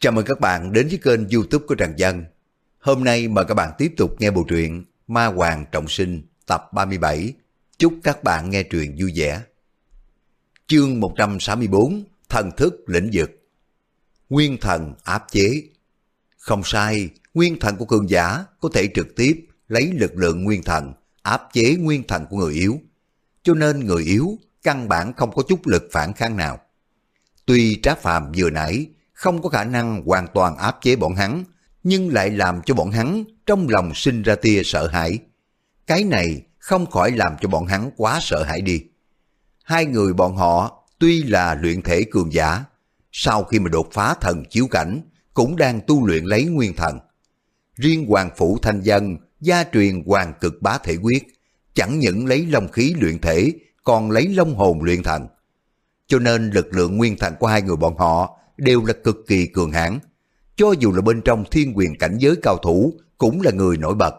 Chào mừng các bạn đến với kênh youtube của Trần Dân. Hôm nay mời các bạn tiếp tục nghe bộ truyện Ma Hoàng Trọng Sinh tập 37. Chúc các bạn nghe truyện vui vẻ. Chương 164 Thần thức lĩnh vực Nguyên thần áp chế Không sai, nguyên thần của cường giả có thể trực tiếp lấy lực lượng nguyên thần áp chế nguyên thần của người yếu. Cho nên người yếu căn bản không có chút lực phản kháng nào. Tuy Trá Phàm vừa nãy không có khả năng hoàn toàn áp chế bọn hắn, nhưng lại làm cho bọn hắn trong lòng sinh ra tia sợ hãi. Cái này không khỏi làm cho bọn hắn quá sợ hãi đi. Hai người bọn họ tuy là luyện thể cường giả, sau khi mà đột phá thần chiếu cảnh, cũng đang tu luyện lấy nguyên thần. Riêng Hoàng Phủ Thanh Dân, gia truyền Hoàng Cực Bá Thể Quyết, chẳng những lấy long khí luyện thể, còn lấy long hồn luyện thần. Cho nên lực lượng nguyên thần của hai người bọn họ đều là cực kỳ cường hãn. Cho dù là bên trong thiên quyền cảnh giới cao thủ cũng là người nổi bật.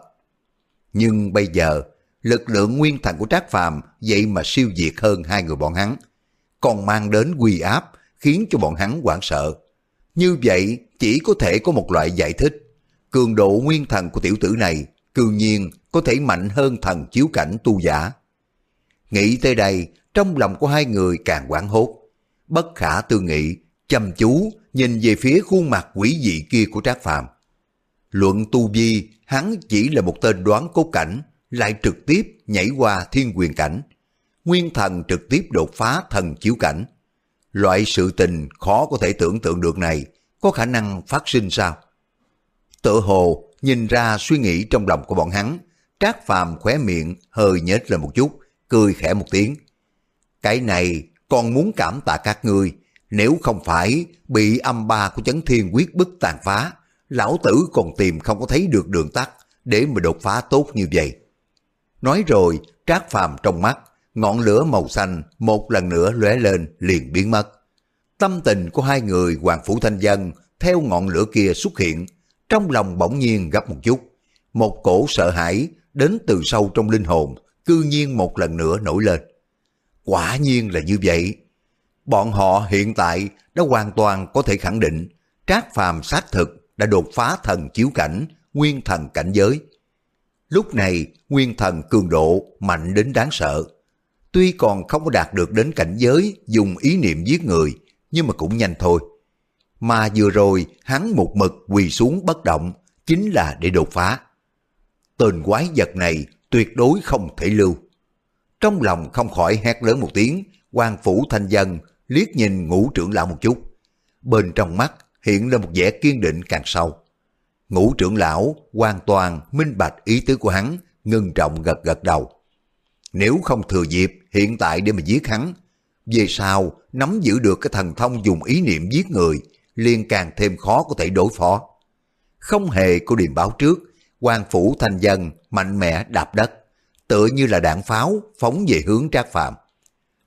Nhưng bây giờ, lực lượng nguyên thần của Trác Phàm vậy mà siêu diệt hơn hai người bọn hắn, còn mang đến quy áp khiến cho bọn hắn hoảng sợ. Như vậy chỉ có thể có một loại giải thích. Cường độ nguyên thần của tiểu tử này cương nhiên có thể mạnh hơn thần chiếu cảnh tu giả. Nghĩ tới đây, trong lòng của hai người càng quảng hốt. Bất khả tư nghị, chăm chú nhìn về phía khuôn mặt quỷ dị kia của Trác Phàm. Luận tu vi, hắn chỉ là một tên đoán cốt cảnh, lại trực tiếp nhảy qua thiên quyền cảnh. Nguyên thần trực tiếp đột phá thần chiếu cảnh. Loại sự tình khó có thể tưởng tượng được này, có khả năng phát sinh sao? Tự hồ nhìn ra suy nghĩ trong lòng của bọn hắn, Trác Phàm khóe miệng hơi nhếch lên một chút, cười khẽ một tiếng. Cái này còn muốn cảm tạ các ngươi, nếu không phải bị âm ba của chấn thiên quyết bức tàn phá, lão tử còn tìm không có thấy được đường tắt để mà đột phá tốt như vậy. Nói rồi, trác phàm trong mắt, ngọn lửa màu xanh một lần nữa lóe lên liền biến mất. Tâm tình của hai người Hoàng Phủ Thanh Dân theo ngọn lửa kia xuất hiện, trong lòng bỗng nhiên gấp một chút. Một cổ sợ hãi đến từ sâu trong linh hồn, cư nhiên một lần nữa nổi lên. Quả nhiên là như vậy. Bọn họ hiện tại đã hoàn toàn có thể khẳng định Trác Phàm xác thực đã đột phá thần chiếu cảnh, nguyên thần cảnh giới. Lúc này, nguyên thần cường độ mạnh đến đáng sợ. Tuy còn không có đạt được đến cảnh giới dùng ý niệm giết người, nhưng mà cũng nhanh thôi. Mà vừa rồi hắn một mực quỳ xuống bất động, chính là để đột phá. Tên quái vật này tuyệt đối không thể lưu. Trong lòng không khỏi hét lớn một tiếng, quan phủ thanh dân liếc nhìn ngũ trưởng lão một chút. Bên trong mắt hiện lên một vẻ kiên định càng sâu. Ngũ trưởng lão hoàn toàn minh bạch ý tứ của hắn, ngưng trọng gật gật đầu. Nếu không thừa dịp hiện tại để mà giết hắn, về sau nắm giữ được cái thần thông dùng ý niệm giết người, liền càng thêm khó có thể đối phó. Không hề có điềm báo trước, quan phủ thanh dân mạnh mẽ đạp đất, tựa như là đạn pháo phóng về hướng trác phạm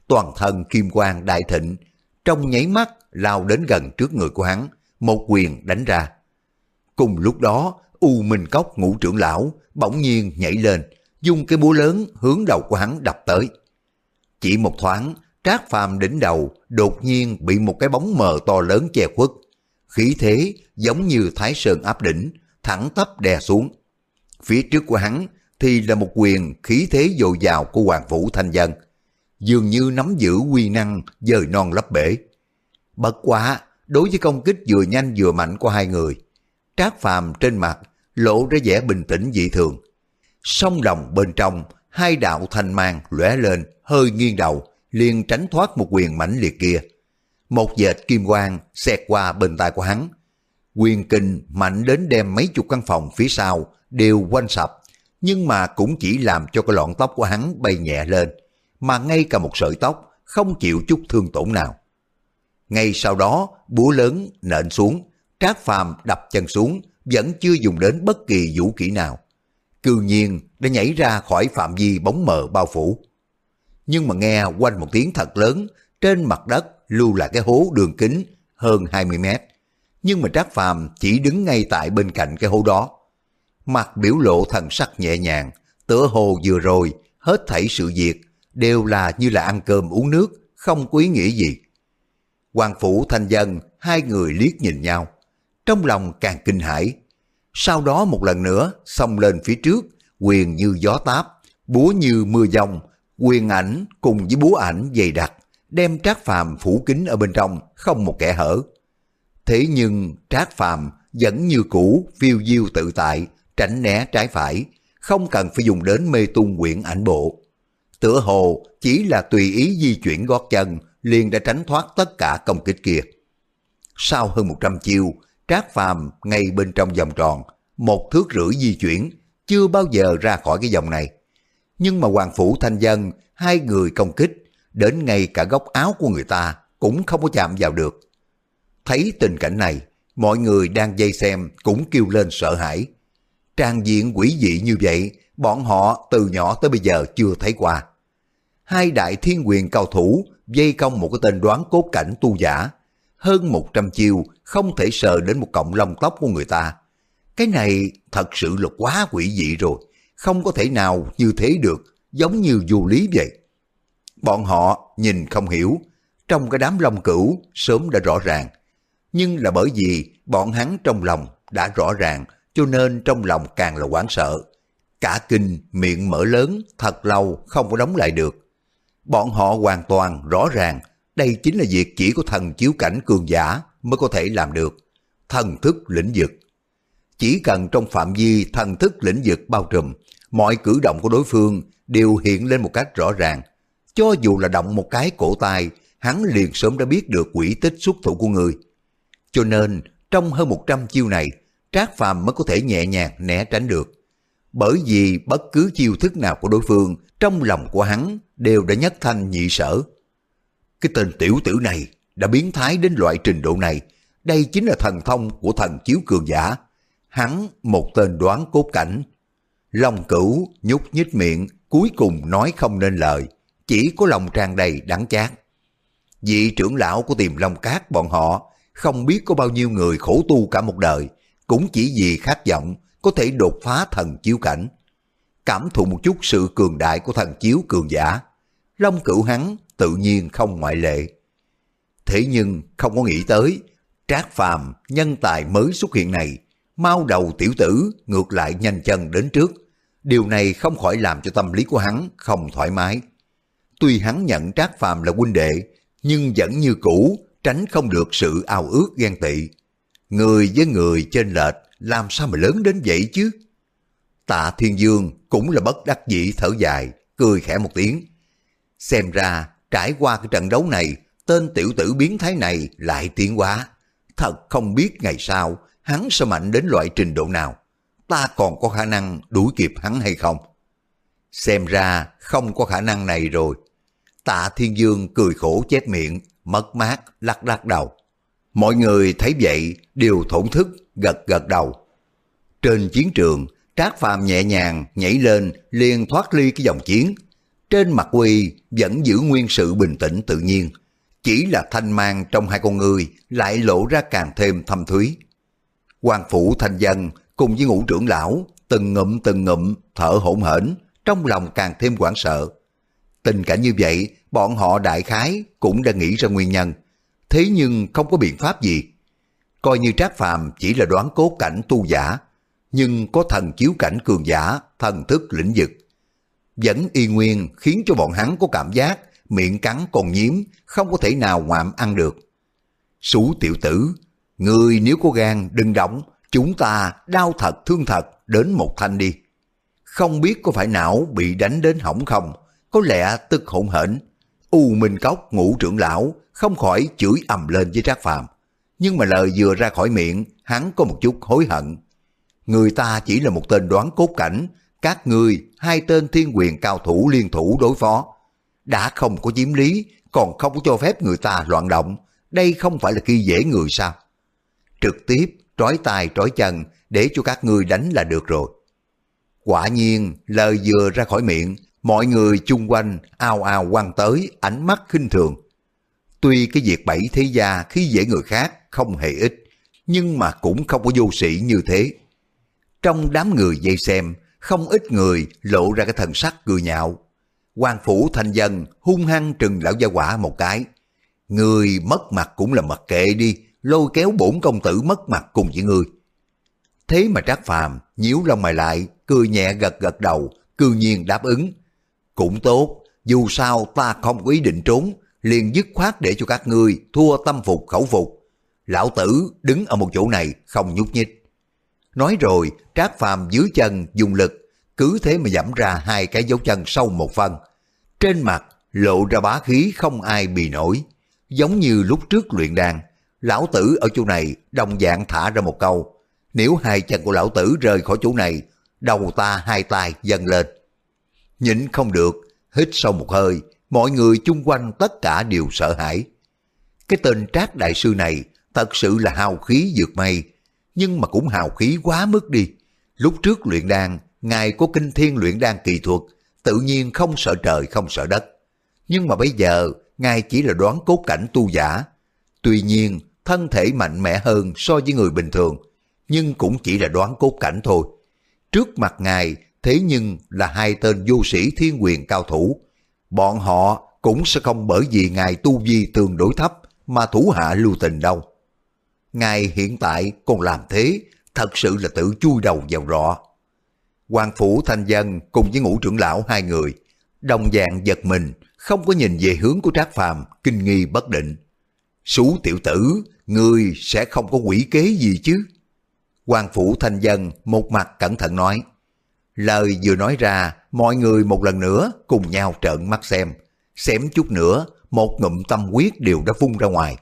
toàn thân kim quang đại thịnh, trong nháy mắt lao đến gần trước người của hắn, một quyền đánh ra. Cùng lúc đó, U Minh Cốc ngũ trưởng lão bỗng nhiên nhảy lên, dùng cái búa lớn hướng đầu của hắn đập tới. Chỉ một thoáng, Trác Phàm đỉnh đầu đột nhiên bị một cái bóng mờ to lớn che khuất. Khí thế giống như thái sơn áp đỉnh, thẳng tắp đè xuống. Phía trước của hắn thì là một quyền khí thế dồi dào của Hoàng Vũ Thanh Dân, dường như nắm giữ quy năng dời non lấp bể. Bất quá, đối với công kích vừa nhanh vừa mạnh của hai người, Trác Phàm trên mặt lộ ra vẻ bình tĩnh dị thường. Song lòng bên trong, hai đạo thanh mang lóe lên, hơi nghiêng đầu, liền tránh thoát một quyền mãnh liệt kia. Một dệt kim quang xẹt qua bên tai của hắn. Quyền kinh mạnh đến đem mấy chục căn phòng phía sau đều quanh sập, nhưng mà cũng chỉ làm cho cái lọn tóc của hắn bay nhẹ lên, mà ngay cả một sợi tóc không chịu chút thương tổn nào. Ngay sau đó, búa lớn nện xuống, Trác Phàm đập chân xuống, vẫn chưa dùng đến bất kỳ vũ kỹ nào. Cư nhiên đã nhảy ra khỏi phạm vi bóng mờ bao phủ. Nhưng mà nghe quanh một tiếng thật lớn, trên mặt đất lưu lại cái hố đường kính hơn 20 mét. Nhưng mà Trác Phàm chỉ đứng ngay tại bên cạnh cái hố đó. Mặt biểu lộ thần sắc nhẹ nhàng, tựa hồ vừa rồi, hết thảy sự việc đều là như là ăn cơm uống nước, không có ý nghĩa gì. Hoàng Phủ Thanh Dân, hai người liếc nhìn nhau. trong lòng càng kinh hãi. Sau đó một lần nữa xông lên phía trước, quyền như gió táp, búa như mưa dòng, quyền ảnh cùng với búa ảnh dày đặc, đem Trác Phàm phủ kín ở bên trong, không một kẻ hở. Thế nhưng Trác Phàm vẫn như cũ phiêu diêu tự tại, tránh né trái phải, không cần phải dùng đến mê tung quyển ảnh bộ. Tựa hồ chỉ là tùy ý di chuyển gót chân, liền đã tránh thoát tất cả công kích kia. Sau hơn 100 chiêu, Trác Phàm ngay bên trong vòng tròn, một thước rưỡi di chuyển, chưa bao giờ ra khỏi cái vòng này. Nhưng mà Hoàng Phủ Thanh Dân, hai người công kích, đến ngay cả góc áo của người ta cũng không có chạm vào được. Thấy tình cảnh này, mọi người đang dây xem cũng kêu lên sợ hãi. Trang diện quỷ dị như vậy, bọn họ từ nhỏ tới bây giờ chưa thấy qua. Hai đại thiên quyền cao thủ dây công một cái tên đoán cốt cảnh tu giả, hơn 100 chiêu không thể sờ đến một cọng lông tóc của người ta. Cái này thật sự là quá quỷ dị rồi, không có thể nào như thế được, giống như du lý vậy. Bọn họ nhìn không hiểu, trong cái đám lông cửu sớm đã rõ ràng. Nhưng là bởi vì bọn hắn trong lòng đã rõ ràng, cho nên trong lòng càng là hoảng sợ. Cả kinh miệng mở lớn thật lâu không có đóng lại được. Bọn họ hoàn toàn rõ ràng đây chính là việc chỉ có thần chiếu cảnh cường giả mới có thể làm được. Thần thức lĩnh vực. Chỉ cần trong phạm vi thần thức lĩnh vực bao trùm, mọi cử động của đối phương đều hiện lên một cách rõ ràng. Cho dù là động một cái cổ tay, hắn liền sớm đã biết được quỷ tích xuất thủ của người. Cho nên, trong hơn 100 chiêu này, Trác Phàm mới có thể nhẹ nhàng né tránh được. Bởi vì bất cứ chiêu thức nào của đối phương, trong lòng của hắn đều đã nhất thanh nhị sở. Cái tên tiểu tử này đã biến thái đến loại trình độ này, đây chính là thần thông của thần chiếu cường giả. Hắn một tên đoán cốt cảnh. Long cửu nhúc nhích miệng, cuối cùng nói không nên lời, chỉ có lòng tràn đầy đắng chát. Vị trưởng lão của tiềm long cát bọn họ không biết có bao nhiêu người khổ tu cả một đời, cũng chỉ vì khát vọng có thể đột phá thần chiếu cảnh. Cảm thụ một chút sự cường đại của thần chiếu cường giả, Long cửu hắn tự nhiên không ngoại lệ. Thế nhưng không có nghĩ tới, trác phàm nhân tài mới xuất hiện này, mau đầu tiểu tử ngược lại nhanh chân đến trước. Điều này không khỏi làm cho tâm lý của hắn không thoải mái. Tuy hắn nhận trác phàm là huynh đệ, nhưng vẫn như cũ tránh không được sự ao ước ghen tị. Người với người trên lệch làm sao mà lớn đến vậy chứ? Tạ Thiên Dương cũng là bất đắc dĩ thở dài, cười khẽ một tiếng. Xem ra trải qua cái trận đấu này, tên tiểu tử biến thái này lại tiến quá. Thật không biết ngày sau hắn sẽ mạnh đến loại trình độ nào. Ta còn có khả năng đuổi kịp hắn hay không? Xem ra không có khả năng này rồi. Tạ Thiên Dương cười khổ chép miệng, mất mát, lắc lắc đầu. Mọi người thấy vậy đều thổn thức, gật gật đầu. Trên chiến trường, Trác Phàm nhẹ nhàng nhảy lên liền thoát ly cái dòng chiến. Trên mặt Quy vẫn giữ nguyên sự bình tĩnh tự nhiên. Chỉ là thanh mang trong hai con người lại lộ ra càng thêm thâm thúy. quan phủ thanh dân cùng với ngũ trưởng lão từng ngụm từng ngụm thở hổn hển trong lòng càng thêm hoảng sợ. Tình cảnh như vậy bọn họ đại khái cũng đã nghĩ ra nguyên nhân thế nhưng không có biện pháp gì. Coi như Trác Phàm chỉ là đoán cốt cảnh tu giả, nhưng có thần chiếu cảnh cường giả, thần thức lĩnh vực. Vẫn y nguyên khiến cho bọn hắn có cảm giác miệng cắn còn nhiếm, không có thể nào ngoạm ăn được. Sú tiểu tử, người nếu có gan đừng động, chúng ta đau thật thương thật đến một thanh đi. Không biết có phải não bị đánh đến hỏng không, có lẽ tức hỗn hển. U Minh Cốc ngũ trưởng lão không khỏi chửi ầm lên với Trác Phàm. Nhưng mà lời vừa ra khỏi miệng, hắn có một chút hối hận. Người ta chỉ là một tên đoán cốt cảnh, các ngươi hai tên thiên quyền cao thủ liên thủ đối phó. Đã không có chiếm lý, còn không có cho phép người ta loạn động, đây không phải là khi dễ người sao? Trực tiếp trói tay trói chân để cho các ngươi đánh là được rồi. Quả nhiên, lời vừa ra khỏi miệng, mọi người chung quanh ao ao quan tới ánh mắt khinh thường. Tuy cái việc bảy thế gia khi dễ người khác không hề ít, nhưng mà cũng không có vô sĩ như thế. Trong đám người dây xem, không ít người lộ ra cái thần sắc cười nhạo. quan phủ thanh dân hung hăng trừng lão gia quả một cái. Người mất mặt cũng là mặc kệ đi, lôi kéo bổn công tử mất mặt cùng với người. Thế mà Trác Phàm nhíu lông mày lại, cười nhẹ gật gật đầu, cư nhiên đáp ứng. Cũng tốt, dù sao ta không có ý định trốn, liền dứt khoát để cho các ngươi thua tâm phục khẩu phục. Lão tử đứng ở một chỗ này không nhúc nhích. Nói rồi, Trác Phàm dưới chân dùng lực, cứ thế mà giảm ra hai cái dấu chân sâu một phân. Trên mặt lộ ra bá khí không ai bì nổi, giống như lúc trước luyện đàn. Lão tử ở chỗ này đồng dạng thả ra một câu, nếu hai chân của lão tử rời khỏi chỗ này, đầu ta hai tay dần lên. Nhịn không được, hít sâu một hơi, mọi người chung quanh tất cả đều sợ hãi. Cái tên trác đại sư này thật sự là hào khí dược mây, nhưng mà cũng hào khí quá mức đi. Lúc trước luyện đan, ngài có kinh thiên luyện đan kỳ thuật, tự nhiên không sợ trời không sợ đất. Nhưng mà bây giờ, ngài chỉ là đoán cốt cảnh tu giả. Tuy nhiên, thân thể mạnh mẽ hơn so với người bình thường, nhưng cũng chỉ là đoán cốt cảnh thôi. Trước mặt ngài, thế nhưng là hai tên vô sĩ thiên quyền cao thủ. Bọn họ cũng sẽ không bởi vì ngài tu vi tương đối thấp mà thủ hạ lưu tình đâu. Ngài hiện tại còn làm thế, thật sự là tự chui đầu vào rọ. Hoàng Phủ Thanh Dân cùng với ngũ trưởng lão hai người, đồng dạng giật mình, không có nhìn về hướng của Trác Phàm kinh nghi bất định. Sú tiểu tử, ngươi sẽ không có quỷ kế gì chứ? Hoàng Phủ Thanh Dân một mặt cẩn thận nói. Lời vừa nói ra, mọi người một lần nữa cùng nhau trợn mắt xem. Xém chút nữa, một ngụm tâm huyết đều đã phun ra ngoài.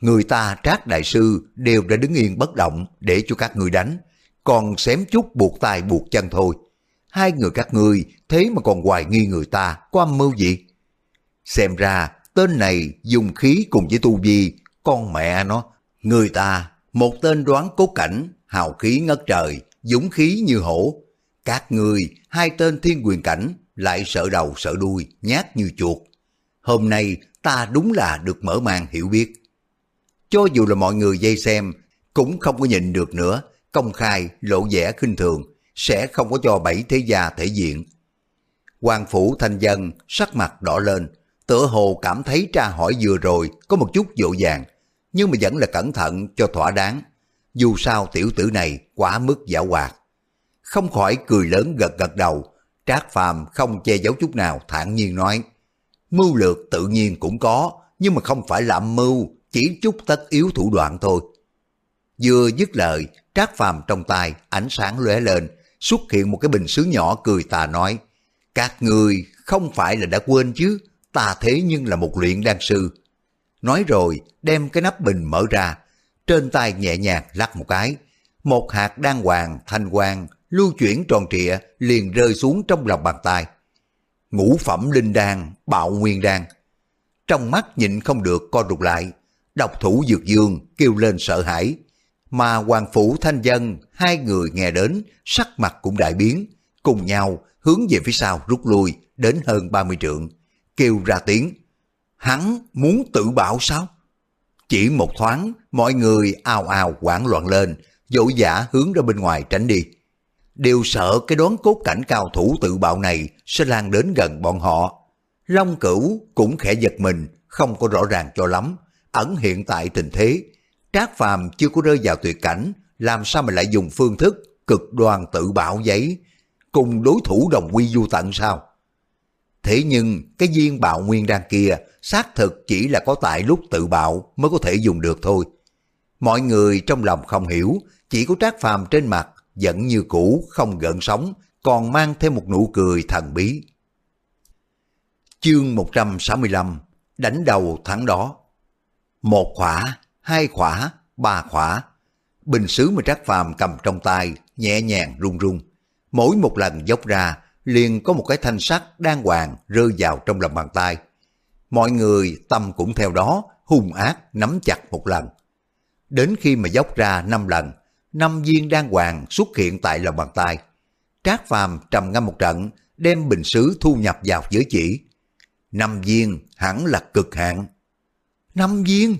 Người ta trác đại sư đều đã đứng yên bất động để cho các người đánh, còn xém chút buộc tay buộc chân thôi. Hai người các ngươi thế mà còn hoài nghi người ta có âm mưu gì? Xem ra tên này dùng khí cùng với tu vi, con mẹ nó, người ta một tên đoán cốt cảnh, hào khí ngất trời, dũng khí như hổ. Các người hai tên thiên quyền cảnh lại sợ đầu sợ đuôi, nhát như chuột. Hôm nay ta đúng là được mở màn hiểu biết. Cho dù là mọi người dây xem, cũng không có nhìn được nữa, công khai, lộ vẻ khinh thường, sẽ không có cho bảy thế gia thể diện. Hoàng phủ thanh dân sắc mặt đỏ lên, tựa hồ cảm thấy tra hỏi vừa rồi có một chút dỗ dàng, nhưng mà vẫn là cẩn thận cho thỏa đáng. Dù sao tiểu tử này quá mức giả hoạt. Không khỏi cười lớn gật gật đầu, Trác Phàm không che giấu chút nào thản nhiên nói, mưu lược tự nhiên cũng có, nhưng mà không phải làm mưu, chỉ chút tất yếu thủ đoạn thôi. Vừa dứt lời, Trác Phàm trong tay ánh sáng lóe lên, xuất hiện một cái bình sứ nhỏ cười tà nói, các người không phải là đã quên chứ, ta thế nhưng là một luyện đan sư. Nói rồi, đem cái nắp bình mở ra, trên tay nhẹ nhàng lắc một cái, một hạt đan hoàng thanh quang lưu chuyển tròn trịa liền rơi xuống trong lòng bàn tay. Ngũ phẩm linh đan, bạo nguyên đan. Trong mắt nhịn không được co rụt lại, độc thủ dược dương kêu lên sợ hãi. Mà Hoàng Phủ Thanh Dân, hai người nghe đến, sắc mặt cũng đại biến, cùng nhau hướng về phía sau rút lui đến hơn 30 trượng, kêu ra tiếng. Hắn muốn tự bảo sao? Chỉ một thoáng, mọi người ào ào hoảng loạn lên, dỗ dã hướng ra bên ngoài tránh đi. Đều sợ cái đoán cốt cảnh cao thủ tự bạo này sẽ lan đến gần bọn họ. Long cửu cũng khẽ giật mình, không có rõ ràng cho lắm, ẩn hiện tại tình thế. Trác Phàm chưa có rơi vào tuyệt cảnh, làm sao mà lại dùng phương thức cực đoan tự bạo giấy, cùng đối thủ đồng quy du tận sao? Thế nhưng cái viên bạo nguyên đan kia xác thực chỉ là có tại lúc tự bạo mới có thể dùng được thôi. Mọi người trong lòng không hiểu, chỉ có Trác Phàm trên mặt vẫn như cũ không gợn sóng, còn mang thêm một nụ cười thần bí. Chương 165 Đánh đầu thắng đó một khỏa, hai khỏa, ba khỏa. Bình sứ mà Trác Phàm cầm trong tay, nhẹ nhàng run run. Mỗi một lần dốc ra, liền có một cái thanh sắt đang hoàng rơi vào trong lòng bàn tay. Mọi người tâm cũng theo đó, hung ác nắm chặt một lần. Đến khi mà dốc ra năm lần, năm viên đan hoàng xuất hiện tại lòng bàn tay. Trác Phàm trầm ngâm một trận, đem bình sứ thu nhập vào giới chỉ. Năm viên hẳn là cực hạn. Năm viên.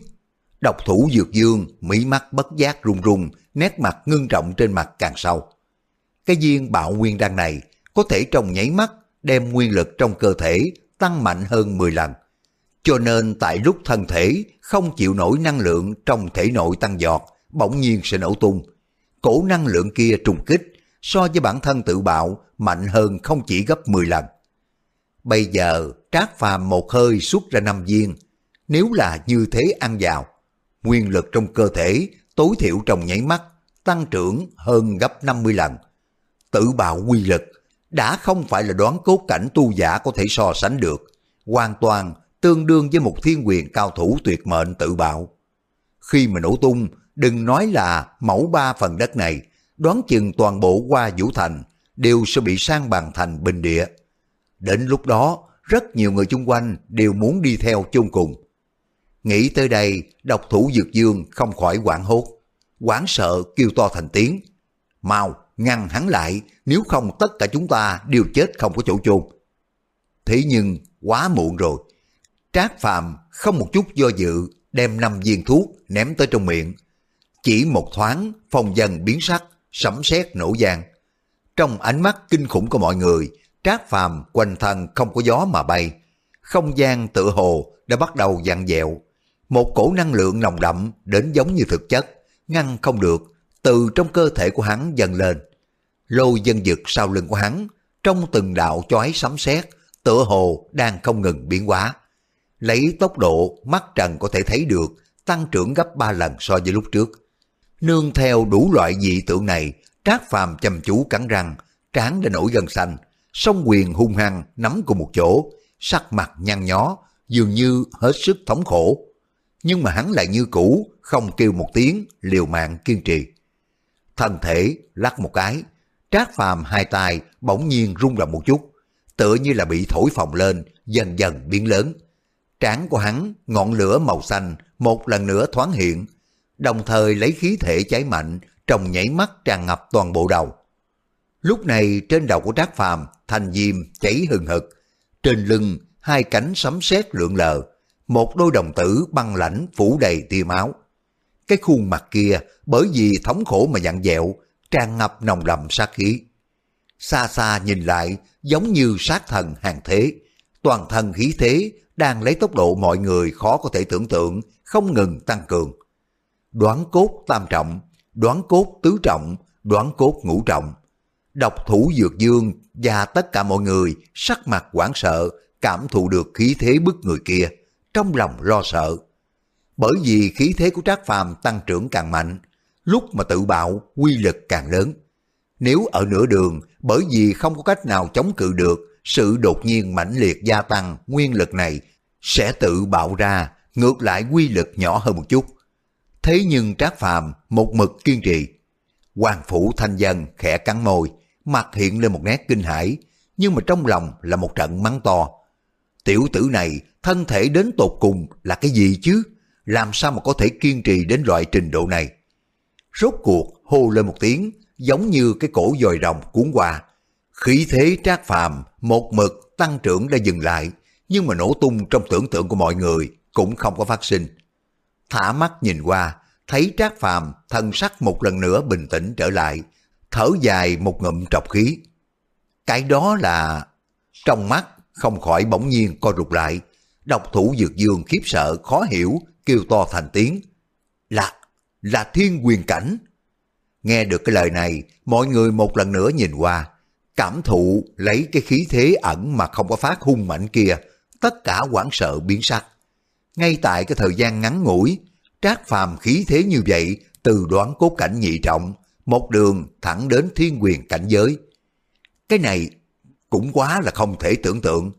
Độc thủ dược dương, mỹ mắt bất giác run run, nét mặt ngưng trọng trên mặt càng sâu. Cái viên bạo nguyên đan này có thể trong nháy mắt đem nguyên lực trong cơ thể tăng mạnh hơn 10 lần. Cho nên tại lúc thân thể không chịu nổi năng lượng trong thể nội tăng giọt, bỗng nhiên sẽ nổ tung. Cổ năng lượng kia trùng kích so với bản thân tự bạo mạnh hơn không chỉ gấp 10 lần. Bây giờ Trác Phàm một hơi xuất ra năm viên, nếu là như thế ăn vào, nguyên lực trong cơ thể tối thiểu trong nháy mắt tăng trưởng hơn gấp 50 lần. Tự bạo quy lực đã không phải là đoán cốt cảnh tu giả có thể so sánh được, hoàn toàn tương đương với một thiên quyền cao thủ tuyệt mệnh tự bạo. Khi mà nổ tung, đừng nói là mẫu ba phần đất này, đoán chừng toàn bộ qua Vũ Thành đều sẽ bị sang bằng thành bình địa. Đến lúc đó, rất nhiều người chung quanh đều muốn đi theo chung cùng. Nghĩ tới đây, độc thủ Dược Dương không khỏi quảng hốt, quảng sợ kêu to thành tiếng. Mau, ngăn hắn lại, nếu không tất cả chúng ta đều chết không có chỗ chôn. Thế nhưng, quá muộn rồi. Trác Phàm không một chút do dự, đem năm viên thuốc ném tới trong miệng. Chỉ một thoáng, phòng dần biến sắc, sấm sét nổ giang. Trong ánh mắt kinh khủng của mọi người, Trác Phàm quanh thân không có gió mà bay. Không gian tự hồ đã bắt đầu dặn dẹo. Một cổ năng lượng nồng đậm đến giống như thực chất, ngăn không được, từ trong cơ thể của hắn dần lên. Lôi dân dực sau lưng của hắn, trong từng đạo chói sấm sét, tựa hồ đang không ngừng biến hóa. Lấy tốc độ mắt trần có thể thấy được tăng trưởng gấp 3 lần so với lúc trước. Nương theo đủ loại dị tượng này, Trác Phàm chăm chú cắn răng, trán đã nổi gần xanh, song quyền hung hăng nắm cùng một chỗ, sắc mặt nhăn nhó, dường như hết sức thống khổ. Nhưng mà hắn lại như cũ, không kêu một tiếng, liều mạng kiên trì. Thân thể lắc một cái, trác phàm hai tay bỗng nhiên rung động một chút, tựa như là bị thổi phồng lên, dần dần biến lớn. Trán của hắn, ngọn lửa màu xanh, một lần nữa thoáng hiện, đồng thời lấy khí thể cháy mạnh, trong nhảy mắt tràn ngập toàn bộ đầu. Lúc này trên đầu của Trác Phàm thành diêm cháy hừng hực, trên lưng hai cánh sấm sét lượn lờ, một đôi đồng tử băng lãnh phủ đầy tia máu. Cái khuôn mặt kia bởi vì thống khổ mà dặn dẹo, tràn ngập nồng đậm sát khí. Xa xa nhìn lại giống như sát thần hàng thế, toàn thân khí thế đang lấy tốc độ mọi người khó có thể tưởng tượng, không ngừng tăng cường. Đoán cốt tam trọng, đoán cốt tứ trọng, đoán cốt ngũ trọng. Độc thủ dược dương và tất cả mọi người sắc mặt hoảng sợ, cảm thụ được khí thế bức người kia, trong lòng lo sợ. Bởi vì khí thế của Trác Phàm tăng trưởng càng mạnh, lúc mà tự bạo quy lực càng lớn. Nếu ở nửa đường, bởi vì không có cách nào chống cự được, sự đột nhiên mãnh liệt gia tăng nguyên lực này sẽ tự bạo ra, ngược lại quy lực nhỏ hơn một chút. Thế nhưng Trác Phàm một mực kiên trì. Hoàng phủ thanh dân khẽ cắn môi, mặt hiện lên một nét kinh hãi, nhưng mà trong lòng là một trận mắng to. Tiểu tử này thân thể đến tột cùng là cái gì chứ? Làm sao mà có thể kiên trì đến loại trình độ này? Rốt cuộc hô lên một tiếng, giống như cái cổ dòi rồng cuốn qua. Khí thế trác phàm, một mực tăng trưởng đã dừng lại, nhưng mà nổ tung trong tưởng tượng của mọi người cũng không có phát sinh. Thả mắt nhìn qua, thấy trác phàm thân sắc một lần nữa bình tĩnh trở lại, thở dài một ngụm trọc khí. Cái đó là... Trong mắt không khỏi bỗng nhiên co rụt lại, độc thủ dược dương khiếp sợ khó hiểu, kêu to thành tiếng. Là, là thiên quyền cảnh. Nghe được cái lời này, mọi người một lần nữa nhìn qua, cảm thụ lấy cái khí thế ẩn mà không có phát hung mạnh kia, tất cả hoảng sợ biến sắc. Ngay tại cái thời gian ngắn ngủi, trác phàm khí thế như vậy, từ đoán cốt cảnh nhị trọng, một đường thẳng đến thiên quyền cảnh giới. Cái này cũng quá là không thể tưởng tượng.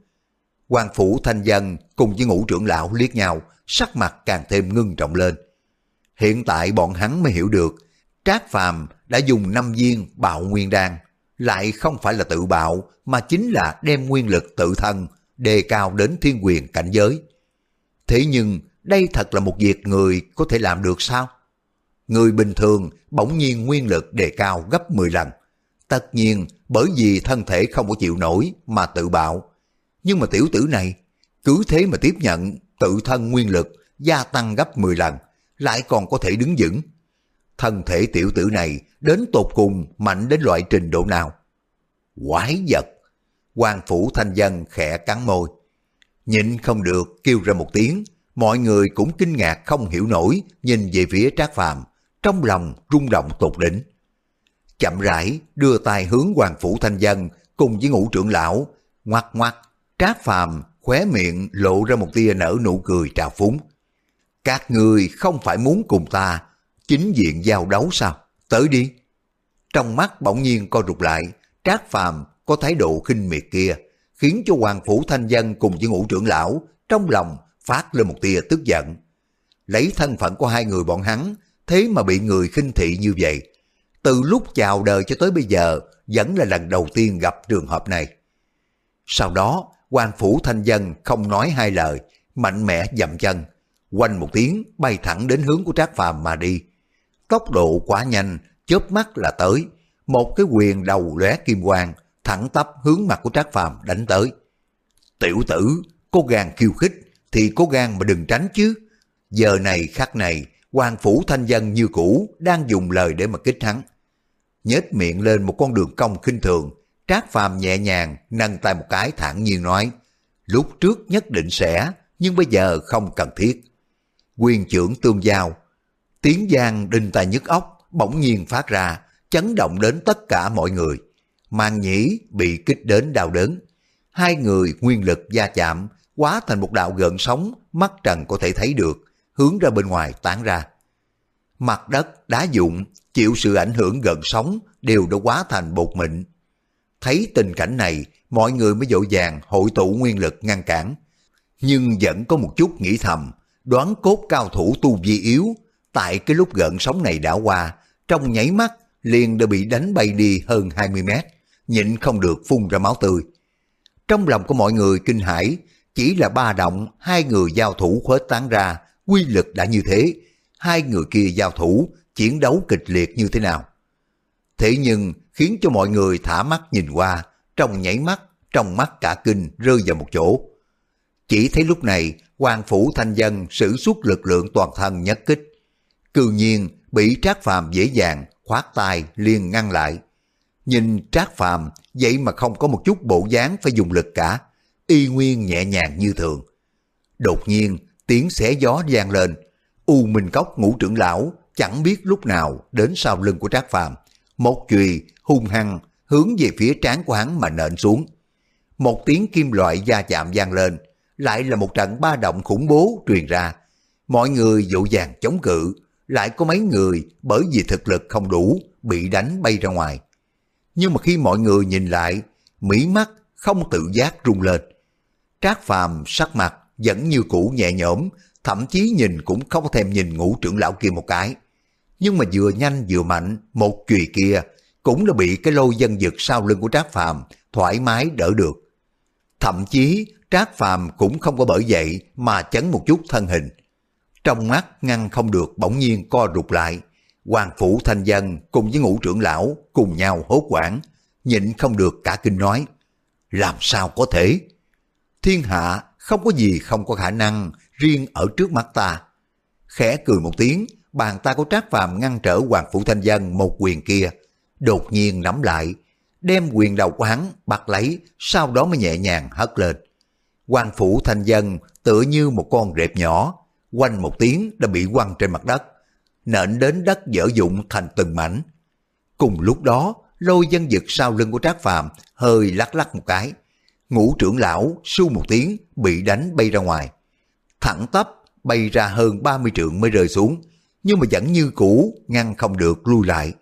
quan phủ thanh dân cùng với ngũ trưởng lão liếc nhau, sắc mặt càng thêm ngưng trọng lên. Hiện tại bọn hắn mới hiểu được, Trác Phàm đã dùng năm viên bạo nguyên đan, lại không phải là tự bạo, mà chính là đem nguyên lực tự thân, đề cao đến thiên quyền cảnh giới. Thế nhưng, đây thật là một việc người có thể làm được sao? Người bình thường bỗng nhiên nguyên lực đề cao gấp 10 lần. Tất nhiên bởi vì thân thể không có chịu nổi mà tự bạo. Nhưng mà tiểu tử này cứ thế mà tiếp nhận tự thân nguyên lực gia tăng gấp 10 lần, lại còn có thể đứng vững. Thân thể tiểu tử này đến tột cùng mạnh đến loại trình độ nào? Quái vật! hoàng phủ thanh dân khẽ cắn môi. Nhịn không được kêu ra một tiếng, mọi người cũng kinh ngạc không hiểu nổi nhìn về phía Trác Phàm, trong lòng rung động tột đỉnh. Chậm rãi đưa tay hướng Hoàng Phủ Thanh Dân cùng với ngũ trưởng lão, ngoắt ngoắt, Trác Phàm khóe miệng lộ ra một tia nở nụ cười trào phúng. Các người không phải muốn cùng ta chính diện giao đấu sao? Tới đi. Trong mắt bỗng nhiên co rụt lại, Trác Phàm có thái độ khinh miệt kia, khiến cho Hoàng Phủ Thanh Dân cùng với ngũ trưởng lão trong lòng phát lên một tia tức giận. Lấy thân phận của hai người bọn hắn, thế mà bị người khinh thị như vậy. Từ lúc chào đời cho tới bây giờ, vẫn là lần đầu tiên gặp trường hợp này. Sau đó, quan phủ thanh dân không nói hai lời, mạnh mẽ dậm chân, quanh một tiếng bay thẳng đến hướng của Trác Phàm mà đi. Tốc độ quá nhanh, chớp mắt là tới, một cái quyền đầu lóe kim quang, thẳng tắp hướng mặt của Trác Phàm đánh tới. Tiểu tử, cố gan khiêu khích, thì cố gan mà đừng tránh chứ. Giờ này khắc này, quan phủ thanh dân như cũ đang dùng lời để mà kích hắn. Nhếch miệng lên một con đường cong khinh thường, Trác Phàm nhẹ nhàng nâng tay một cái thản nhiên nói, lúc trước nhất định sẽ, nhưng bây giờ không cần thiết. Quyền trưởng tương giao, tiếng giang đinh tai nhức óc bỗng nhiên phát ra, chấn động đến tất cả mọi người. Mang nhĩ bị kích đến đau đớn. Hai người nguyên lực gia chạm, quá thành một đạo gợn sóng, mắt trần có thể thấy được, hướng ra bên ngoài tán ra. Mặt đất, đá dụng, chịu sự ảnh hưởng gần sóng đều đã quá thành bột mịn. Thấy tình cảnh này, mọi người mới dội vàng hội tụ nguyên lực ngăn cản. Nhưng vẫn có một chút nghĩ thầm, đoán cốt cao thủ tu vi yếu, tại cái lúc gợn sóng này đã qua, trong nháy mắt liền đã bị đánh bay đi hơn 20 mét, nhịn không được phun ra máu tươi. Trong lòng của mọi người kinh hãi, chỉ là ba động hai người giao thủ khuếch tán ra, quy lực đã như thế, hai người kia giao thủ, chiến đấu kịch liệt như thế nào. Thế nhưng khiến cho mọi người thả mắt nhìn qua, trong nhảy mắt, trong mắt cả kinh rơi vào một chỗ. Chỉ thấy lúc này, quan phủ thanh dân sử xuất lực lượng toàn thân nhất kích. Cư nhiên bị Trác Phàm dễ dàng khoát tay liền ngăn lại. Nhìn Trác Phàm vậy mà không có một chút bộ dáng phải dùng lực cả, y nguyên nhẹ nhàng như thường. Đột nhiên, tiếng xé gió vang lên, U Minh Cốc ngũ trưởng lão chẳng biết lúc nào đến sau lưng của Trác Phàm, một chùy hung hăng hướng về phía trán của hắn mà nện xuống. Một tiếng kim loại va chạm vang lên, lại là một trận ba động khủng bố truyền ra. Mọi người dỗ dàng chống cự, lại có mấy người bởi vì thực lực không đủ bị đánh bay ra ngoài. Nhưng mà khi mọi người nhìn lại, mỹ mắt không tự giác rung lên. Trác Phàm sắc mặt vẫn như cũ nhẹ nhõm, thậm chí nhìn cũng không thèm nhìn ngũ trưởng lão kia một cái. Nhưng mà vừa nhanh vừa mạnh, một chùy kia cũng đã bị cái lôi dân dực sau lưng của Trác Phàm thoải mái đỡ được. Thậm chí Trác Phàm cũng không có bởi vậy mà chấn một chút thân hình. Trong mắt ngăn không được bỗng nhiên co rụt lại. Hoàng phủ thanh dân cùng với ngũ trưởng lão cùng nhau hốt quản nhịn không được cả kinh nói. Làm sao có thể? Thiên hạ không có gì không có khả năng riêng ở trước mắt ta. Khẽ cười một tiếng, bàn tay của Trác Phàm ngăn trở Hoàng Phủ Thanh Dân một quyền kia, đột nhiên nắm lại, đem quyền đầu của hắn bắt lấy, sau đó mới nhẹ nhàng hất lên. Hoàng Phủ Thanh Dân tựa như một con rệp nhỏ, quanh một tiếng đã bị quăng trên mặt đất, nện đến đất dở dụng thành từng mảnh. Cùng lúc đó, lôi dân dực sau lưng của Trác Phàm hơi lắc lắc một cái, ngũ trưởng lão su một tiếng bị đánh bay ra ngoài. Thẳng tắp bay ra hơn 30 trượng mới rơi xuống, nhưng mà vẫn như cũ ngăn không được lui lại.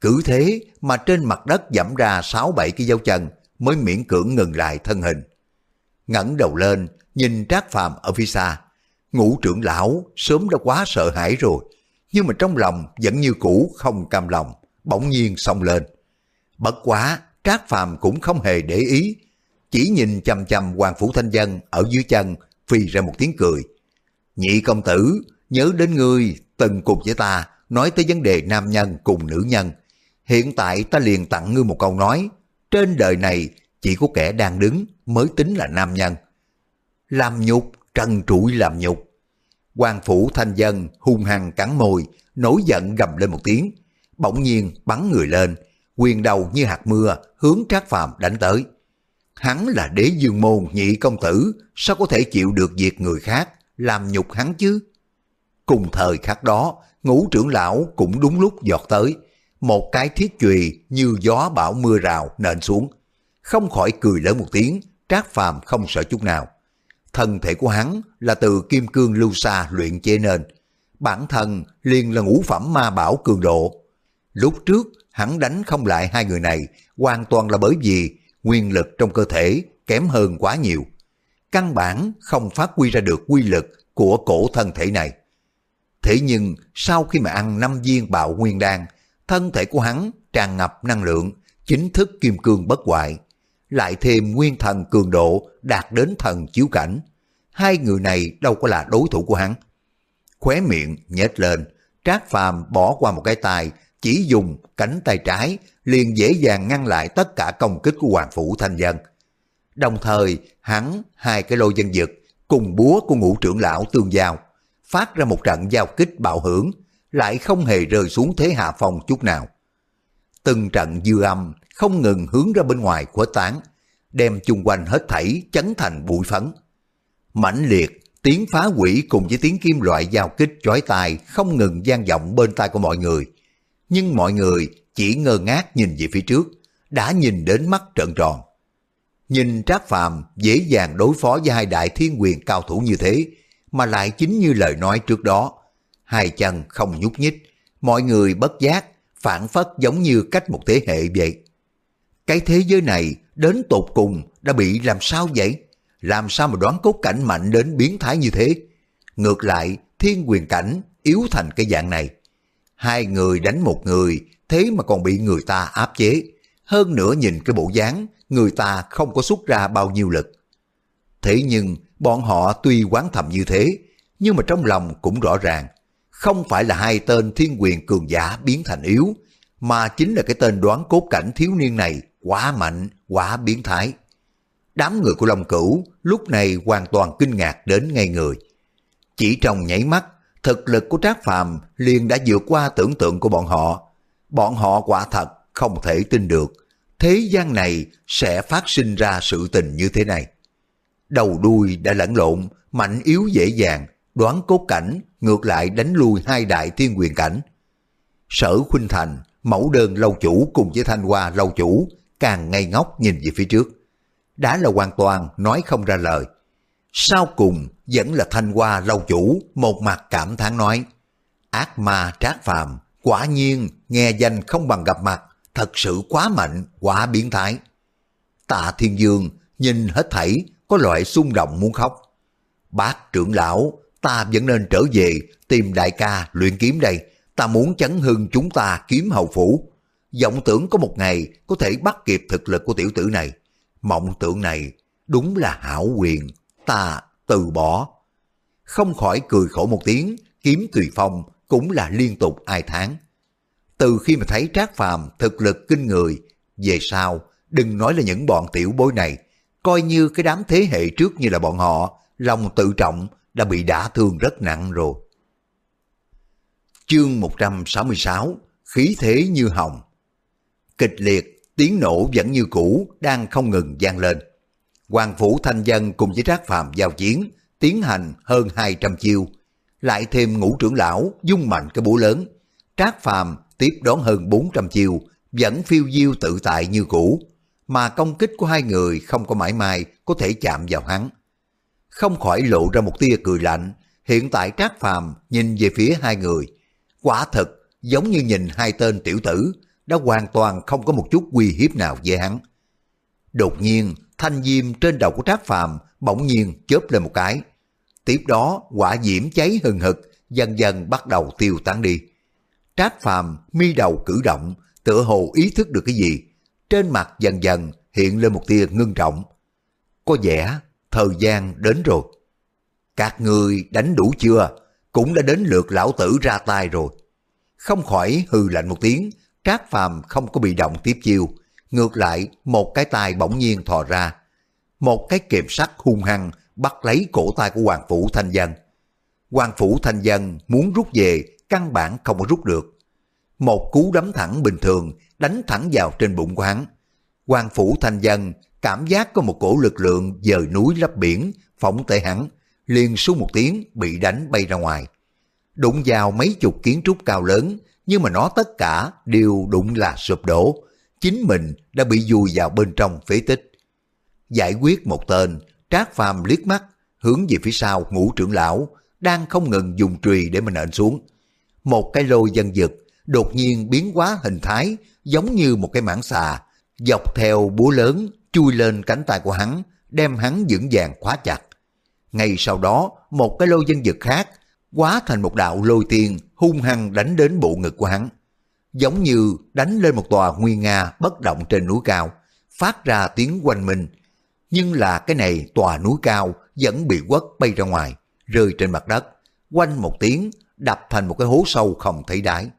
Cứ thế mà trên mặt đất giảm ra 6-7 cái dấu chân mới miễn cưỡng ngừng lại thân hình. ngẩng đầu lên, nhìn Trác Phàm ở phía xa. Ngũ trưởng lão sớm đã quá sợ hãi rồi, nhưng mà trong lòng vẫn như cũ không cam lòng, bỗng nhiên xông lên. Bất quá, Trác Phàm cũng không hề để ý, chỉ nhìn chăm chăm Hoàng Phủ Thanh Dân ở dưới chân, phì ra một tiếng cười. Nhị công tử, nhớ đến ngươi từng cùng với ta nói tới vấn đề nam nhân cùng nữ nhân. Hiện tại ta liền tặng ngươi một câu nói, trên đời này chỉ có kẻ đang đứng mới tính là nam nhân. Làm nhục, trần trụi làm nhục. Quan phủ thanh dân hung hăng cắn môi, nổi giận gầm lên một tiếng, bỗng nhiên bắn người lên, quyền đầu như hạt mưa hướng Trác Phàm đánh tới. Hắn là đế dương môn nhị công tử, sao có thể chịu được việc người khác, làm nhục hắn chứ? Cùng thời khắc đó, ngũ trưởng lão cũng đúng lúc giọt tới. Một cái thiết chùy như gió bão mưa rào nện xuống. Không khỏi cười lớn một tiếng, trác phàm không sợ chút nào. Thân thể của hắn là từ kim cương lưu sa luyện chế nên. Bản thân liền là ngũ phẩm ma bảo cường độ. Lúc trước hắn đánh không lại hai người này hoàn toàn là bởi vì nguyên lực trong cơ thể kém hơn quá nhiều. Căn bản không phát huy ra được quy lực của cổ thân thể này. Thế nhưng sau khi mà ăn năm viên bạo nguyên đan, thân thể của hắn tràn ngập năng lượng, chính thức kim cương bất hoại, lại thêm nguyên thần cường độ đạt đến thần chiếu cảnh. Hai người này đâu có là đối thủ của hắn. Khóe miệng nhếch lên, Trác Phàm bỏ qua một cái tay, chỉ dùng cánh tay trái liền dễ dàng ngăn lại tất cả công kích của Hoàng Phủ Thanh Dân. Đồng thời, hắn hai cái lô dân dực cùng búa của ngũ trưởng lão tương giao, phát ra một trận giao kích bạo hưởng, lại không hề rơi xuống thế hạ phong chút nào. Từng trận dư âm không ngừng hướng ra bên ngoài khuếch tán, đem chung quanh hết thảy chấn thành bụi phấn. Mãnh liệt, tiếng phá quỷ cùng với tiếng kim loại giao kích chói tai không ngừng gian vọng bên tai của mọi người. Nhưng mọi người chỉ ngơ ngác nhìn về phía trước, đã nhìn đến mắt trợn tròn. Nhìn Trác Phàm dễ dàng đối phó với hai đại thiên quyền cao thủ như thế, mà lại chính như lời nói trước đó. Hai chân không nhúc nhích, mọi người bất giác, phản phất giống như cách một thế hệ vậy. Cái thế giới này đến tột cùng đã bị làm sao vậy? Làm sao mà đoán cốt cảnh mạnh đến biến thái như thế? Ngược lại, thiên quyền cảnh yếu thành cái dạng này. Hai người đánh một người, thế mà còn bị người ta áp chế. Hơn nữa nhìn cái bộ dáng, người ta không có xuất ra bao nhiêu lực. Thế nhưng, bọn họ tuy quán thầm như thế, nhưng mà trong lòng cũng rõ ràng, không phải là hai tên thiên quyền cường giả biến thành yếu, mà chính là cái tên đoán cốt cảnh thiếu niên này quá mạnh, quá biến thái. Đám người của Long Cửu lúc này hoàn toàn kinh ngạc đến ngay người. Chỉ trong nháy mắt, thực lực của Trác Phàm liền đã vượt qua tưởng tượng của bọn họ. Bọn họ quả thật không thể tin được, thế gian này sẽ phát sinh ra sự tình như thế này. Đầu đuôi đã lẫn lộn, mạnh yếu dễ dàng, đoán cốt cảnh, ngược lại đánh lui hai đại thiên quyền cảnh. Sở Khuynh Thành, mẫu đơn lâu chủ cùng với Thanh Hoa lâu chủ càng ngây ngốc nhìn về phía trước. Đã là hoàn toàn nói không ra lời. Sau cùng vẫn là Thanh Hoa lâu chủ một mặt cảm thán nói Ác ma trác phàm quả nhiên nghe danh không bằng gặp mặt thật sự quá mạnh, quá biến thái. Tạ Thiên Dương nhìn hết thảy có loại xung động muốn khóc. Bác trưởng lão, ta vẫn nên trở về tìm đại ca luyện kiếm đây. Ta muốn chấn hưng chúng ta kiếm hầu phủ vọng tưởng có một ngày có thể bắt kịp thực lực của tiểu tử này. Mộng tưởng này đúng là hảo quyền, ta từ bỏ. Không khỏi cười khổ một tiếng, kiếm tùy phong cũng là liên tục ai tháng. Từ khi mà thấy Trác Phàm thực lực kinh người, về sau, đừng nói là những bọn tiểu bối này, coi như cái đám thế hệ trước như là bọn họ, lòng tự trọng đã bị đả thương rất nặng rồi. Chương 166 Khí thế như hồng kịch liệt, tiếng nổ vẫn như cũ, đang không ngừng gian lên. Hoàng Phủ Thanh Dân cùng với Trác Phạm giao chiến, tiến hành hơn 200 chiêu. Lại thêm ngũ trưởng lão, dung mạnh cái búa lớn. Trác Phạm tiếp đón hơn 400 chiêu, vẫn phiêu diêu tự tại như cũ. Mà công kích của hai người không có mãi mai có thể chạm vào hắn. Không khỏi lộ ra một tia cười lạnh, hiện tại Trác Phàm nhìn về phía hai người. Quả thật, giống như nhìn hai tên tiểu tử, đã hoàn toàn không có một chút uy hiếp nào với hắn. Đột nhiên, thanh diêm trên đầu của Trác Phàm bỗng nhiên chớp lên một cái. Tiếp đó, quả diễm cháy hừng hực, dần dần bắt đầu tiêu tán đi. Trác Phàm mi đầu cử động, tựa hồ ý thức được cái gì. Trên mặt dần dần hiện lên một tia ngưng trọng. Có vẻ thời gian đến rồi. Các người đánh đủ chưa? Cũng đã đến lượt lão tử ra tay rồi. Không khỏi hừ lạnh một tiếng, Trác Phàm không có bị động tiếp chiêu, ngược lại một cái tay bỗng nhiên thò ra. Một cái kềm sắt hung hăng bắt lấy cổ tay của Hoàng Phủ Thanh Dân. Hoàng Phủ Thanh Dân muốn rút về, căn bản không có rút được. Một cú đấm thẳng bình thường đánh thẳng vào trên bụng của hắn. Hoàng Phủ Thanh Dân cảm giác có một cổ lực lượng dời núi lấp biển, phóng tới hắn, liền xuống một tiếng bị đánh bay ra ngoài. Đụng vào mấy chục kiến trúc cao lớn, nhưng mà nó tất cả đều đụng là sụp đổ. Chính mình đã bị vùi vào bên trong phế tích. Giải quyết một tên, Trác Phàm liếc mắt, hướng về phía sau ngũ trưởng lão, đang không ngừng dùng trùy để mình nện xuống. Một cái lôi dân dực đột nhiên biến hóa hình thái giống như một cái mảng xà, dọc theo búa lớn chui lên cánh tay của hắn, đem hắn vững vàng khóa chặt. Ngay sau đó, một cái lôi dân dực khác quá thành một đạo lôi tiên hung hăng đánh đến bộ ngực của hắn. Giống như đánh lên một tòa nguyên nga bất động trên núi cao, phát ra tiếng quanh mình. Nhưng là cái này tòa núi cao vẫn bị quất bay ra ngoài, rơi trên mặt đất, quanh một tiếng đập thành một cái hố sâu không thấy đáy.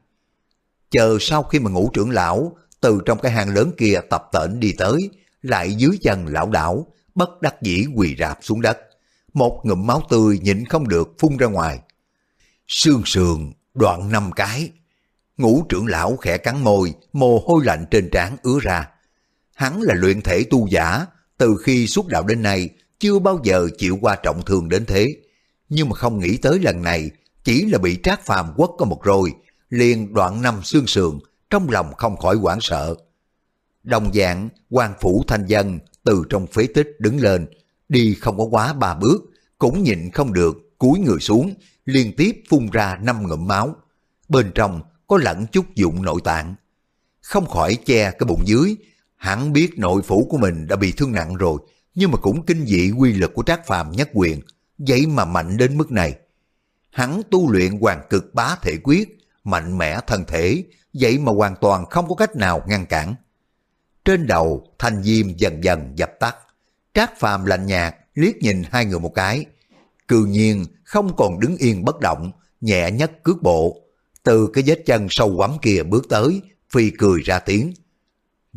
Chờ sau khi mà ngũ trưởng lão từ trong cái hang lớn kia tập tễnh đi tới, lại dưới chân lão đảo, bất đắc dĩ quỳ rạp xuống đất. Một ngụm máu tươi nhịn không được phun ra ngoài. Sương sườn, đoạn năm cái. Ngũ trưởng lão khẽ cắn môi, mồ hôi lạnh trên trán ứa ra. Hắn là luyện thể tu giả, từ khi xuất đạo đến nay chưa bao giờ chịu qua trọng thương đến thế. Nhưng mà không nghĩ tới lần này chỉ là bị trác phàm quất có một rồi, liền đoạn năm xương sườn, trong lòng không khỏi hoảng sợ. Đồng dạng, quan phủ thanh dân từ trong phế tích đứng lên, đi không có quá ba bước, cũng nhịn không được, cúi người xuống, liên tiếp phun ra năm ngụm máu. Bên trong có lẫn chút dụng nội tạng. Không khỏi che cái bụng dưới, hắn biết nội phủ của mình đã bị thương nặng rồi, nhưng mà cũng kinh dị quy lực của trác phàm nhất quyền, vậy mà mạnh đến mức này. Hắn tu luyện hoàng cực bá thể quyết, mạnh mẽ thân thể, vậy mà hoàn toàn không có cách nào ngăn cản. Trên đầu, thanh diêm dần dần dập tắt. Trác phàm lạnh nhạt, liếc nhìn hai người một cái. Cư nhiên không còn đứng yên bất động, nhẹ nhất cước bộ. Từ cái vết chân sâu quắm kia bước tới, phi cười ra tiếng.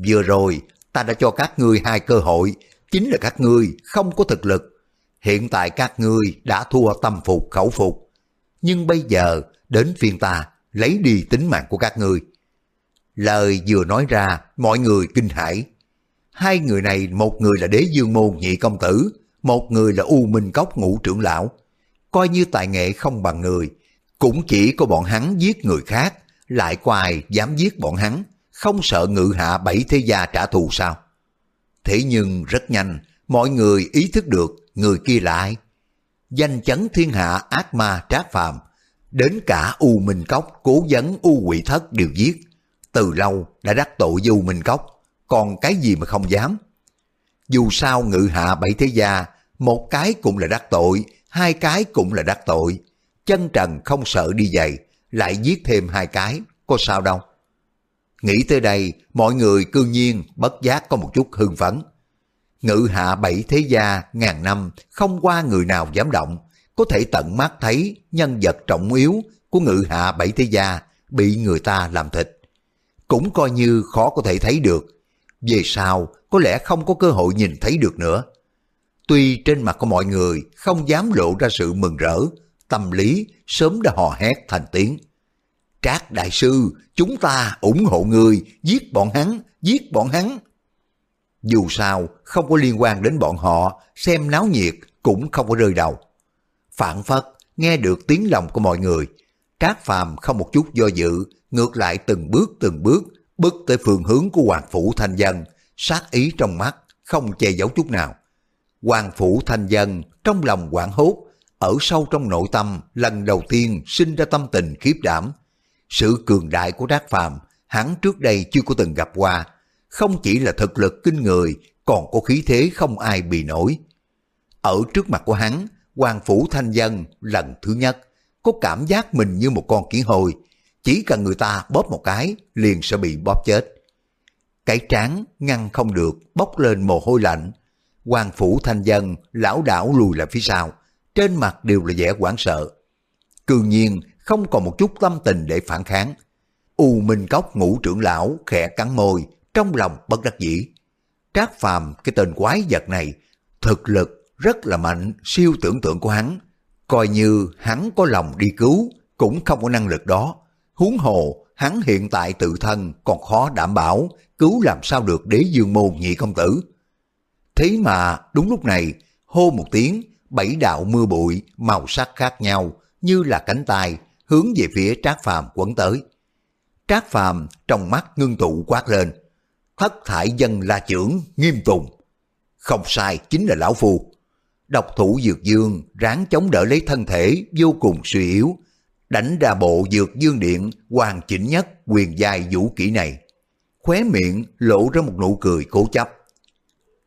Vừa rồi, ta đã cho các ngươi hai cơ hội, chính là các ngươi không có thực lực. Hiện tại các ngươi đã thua tâm phục khẩu phục. Nhưng bây giờ, đến phiên ta, lấy đi tính mạng của các ngươi. Lời vừa nói ra, mọi người kinh hãi. Hai người này, một người là đế dương môn nhị công tử, một người là U Minh Cốc ngũ trưởng lão. Coi như tài nghệ không bằng người, cũng chỉ có bọn hắn giết người khác, lại có ai dám giết bọn hắn, không sợ ngự hạ bảy thế gia trả thù sao? Thế nhưng rất nhanh, mọi người ý thức được người kia là ai. Danh chấn thiên hạ ác ma trác phàm, đến cả U Minh Cốc cố vấn U quỷ thất đều giết. Từ lâu đã đắc tội với U Minh Cốc, còn cái gì mà không dám. Dù sao ngự hạ bảy thế gia, một cái cũng là đắc tội, hai cái cũng là đắc tội. Chân trần không sợ đi giày, lại giết thêm hai cái, có sao đâu. Nghĩ tới đây, mọi người cương nhiên bất giác có một chút hưng phấn. Ngự hạ bảy thế gia ngàn năm không qua người nào dám động, có thể tận mắt thấy nhân vật trọng yếu của ngự hạ bảy thế gia bị người ta làm thịt. Cũng coi như khó có thể thấy được. Về sau, có lẽ không có cơ hội nhìn thấy được nữa. Tuy trên mặt của mọi người không dám lộ ra sự mừng rỡ, tâm lý sớm đã hò hét thành tiếng. Trác đại sư, chúng ta ủng hộ người, giết bọn hắn, giết bọn hắn. Dù sao, không có liên quan đến bọn họ, xem náo nhiệt cũng không có rơi đầu. Phản phất, nghe được tiếng lòng của mọi người. Trác phàm không một chút do dự, ngược lại từng bước từng bước, bước tới phương hướng của Hoàng Phủ Thanh Dân, sát ý trong mắt, không che giấu chút nào. Hoàng Phủ Thanh Dân trong lòng quảng hốt, ở sâu trong nội tâm lần đầu tiên sinh ra tâm tình khiếp đảm. Sự cường đại của đát Phàm hắn trước đây chưa có từng gặp qua, không chỉ là thực lực kinh người, còn có khí thế không ai bị nổi. Ở trước mặt của hắn, Hoàng Phủ Thanh Dân lần thứ nhất có cảm giác mình như một con kiến hồi, chỉ cần người ta bóp một cái liền sẽ bị bóp chết. Cái trán ngăn không được bốc lên mồ hôi lạnh. Hoàng Phủ Thanh Dân lão đảo lùi lại phía sau, trên mặt đều là vẻ hoảng sợ. Cương nhiên không còn một chút tâm tình để phản kháng. U Minh Cốc ngũ trưởng lão khẽ cắn môi, trong lòng bất đắc dĩ. Trác phàm cái tên quái vật này, thực lực rất là mạnh, siêu tưởng tượng của hắn. Coi như hắn có lòng đi cứu, cũng không có năng lực đó. Huống hồ, hắn hiện tại tự thân còn khó đảm bảo cứu làm sao được đế dương môn nhị công tử. Thế mà đúng lúc này, hô một tiếng, bảy đạo mưa bụi màu sắc khác nhau như là cánh tay hướng về phía Trác Phàm quấn tới. Trác Phàm trong mắt ngưng tụ quát lên, thất thải dân la trưởng nghiêm tùng. Không sai, chính là lão phu. Độc thủ dược dương ráng chống đỡ lấy thân thể vô cùng suy yếu, đánh ra bộ dược dương điện hoàn chỉnh nhất quyền giai vũ kỹ này. Khóe miệng lộ ra một nụ cười cố chấp.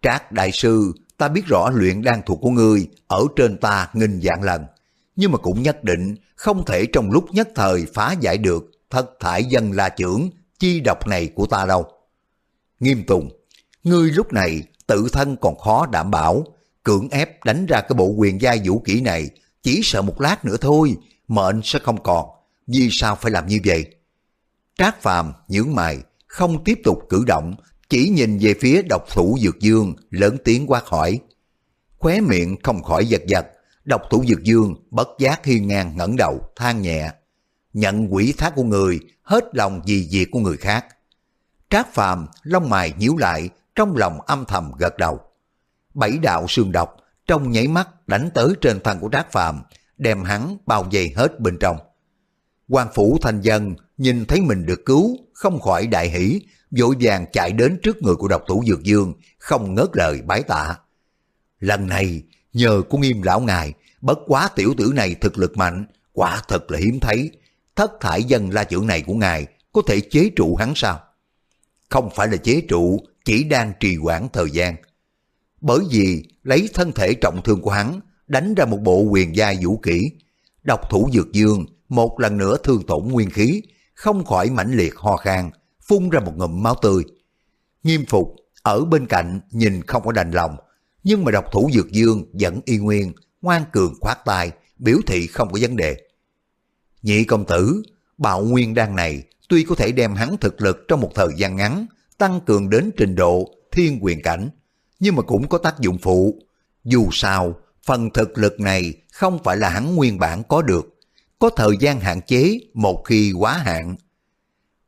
Trác đại sư, ta biết rõ luyện đan thuộc của ngươi ở trên ta nghìn dạng lần, nhưng mà cũng nhất định không thể trong lúc nhất thời phá giải được thất thải dân la trưởng chi độc này của ta đâu. Nghiêm Tùng, ngươi lúc này tự thân còn khó đảm bảo, cưỡng ép đánh ra cái bộ quyền giai vũ kỹ này, chỉ sợ một lát nữa thôi, mệnh sẽ không còn, vì sao phải làm như vậy? Trác Phàm nhướng mày, không tiếp tục cử động, chỉ nhìn về phía độc thủ Dược Dương, lớn tiếng quát hỏi. Khóe miệng không khỏi giật giật, độc thủ Dược Dương bất giác hiên ngang ngẩng đầu, than nhẹ. Nhận quỷ thác của người, hết lòng vì việc của người khác. Trác Phàm lông mày nhíu lại, trong lòng âm thầm gật đầu. Bảy đạo sương độc trong nháy mắt đánh tới trên thân của Trác Phàm, đem hắn bao vây hết bên trong. quan phủ thành dân nhìn thấy mình được cứu, không khỏi đại hỷ, vội vàng chạy đến trước người của độc thủ Dược Dương, không ngớt lời bái tạ. Lần này, nhờ của nghiêm lão ngài, bất quá tiểu tử này thực lực mạnh, quả thật là hiếm thấy. Thất thải dân la trưởng này của ngài có thể chế trụ hắn sao? Không phải là chế trụ, chỉ đang trì hoãn thời gian. Bởi vì lấy thân thể trọng thương của hắn, đánh ra một bộ quyền giai vũ kỹ. Độc thủ dược dương, một lần nữa thương tổn nguyên khí, không khỏi mãnh liệt ho khan, phun ra một ngụm máu tươi. Nghiêm phục, ở bên cạnh nhìn không có đành lòng, nhưng mà độc thủ dược dương vẫn y nguyên, ngoan cường khoát tay, biểu thị không có vấn đề. Nhị công tử, bạo nguyên đan này tuy có thể đem hắn thực lực trong một thời gian ngắn, tăng cường đến trình độ thiên quyền cảnh, nhưng mà cũng có tác dụng phụ. Dù sao, phần thực lực này không phải là hắn nguyên bản có được, có thời gian hạn chế một khi quá hạn.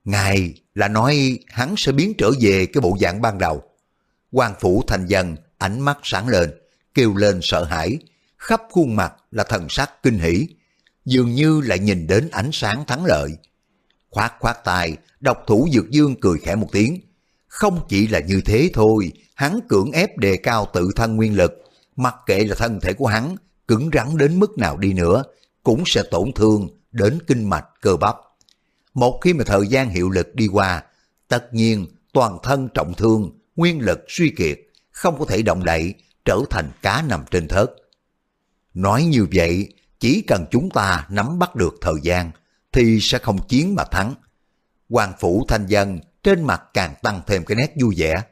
Ngài là nói hắn sẽ biến trở về cái bộ dạng ban đầu. quan phủ thành dân, ánh mắt sáng lên, kêu lên sợ hãi, khắp khuôn mặt là thần sắc kinh hỉ, dường như lại nhìn đến ánh sáng thắng lợi. Khoát khoát tài, độc thủ dược dương cười khẽ một tiếng. Không chỉ là như thế thôi, hắn cưỡng ép đề cao tự thân nguyên lực, mặc kệ là thân thể của hắn cứng rắn đến mức nào đi nữa, cũng sẽ tổn thương đến kinh mạch cơ bắp. Một khi mà thời gian hiệu lực đi qua, tất nhiên toàn thân trọng thương, nguyên lực suy kiệt, không có thể động đậy, trở thành cá nằm trên thớt. Nói như vậy, chỉ cần chúng ta nắm bắt được thời gian, thì sẽ không chiến mà thắng. Hoàng phủ thanh dân trên mặt càng tăng thêm cái nét vui vẻ.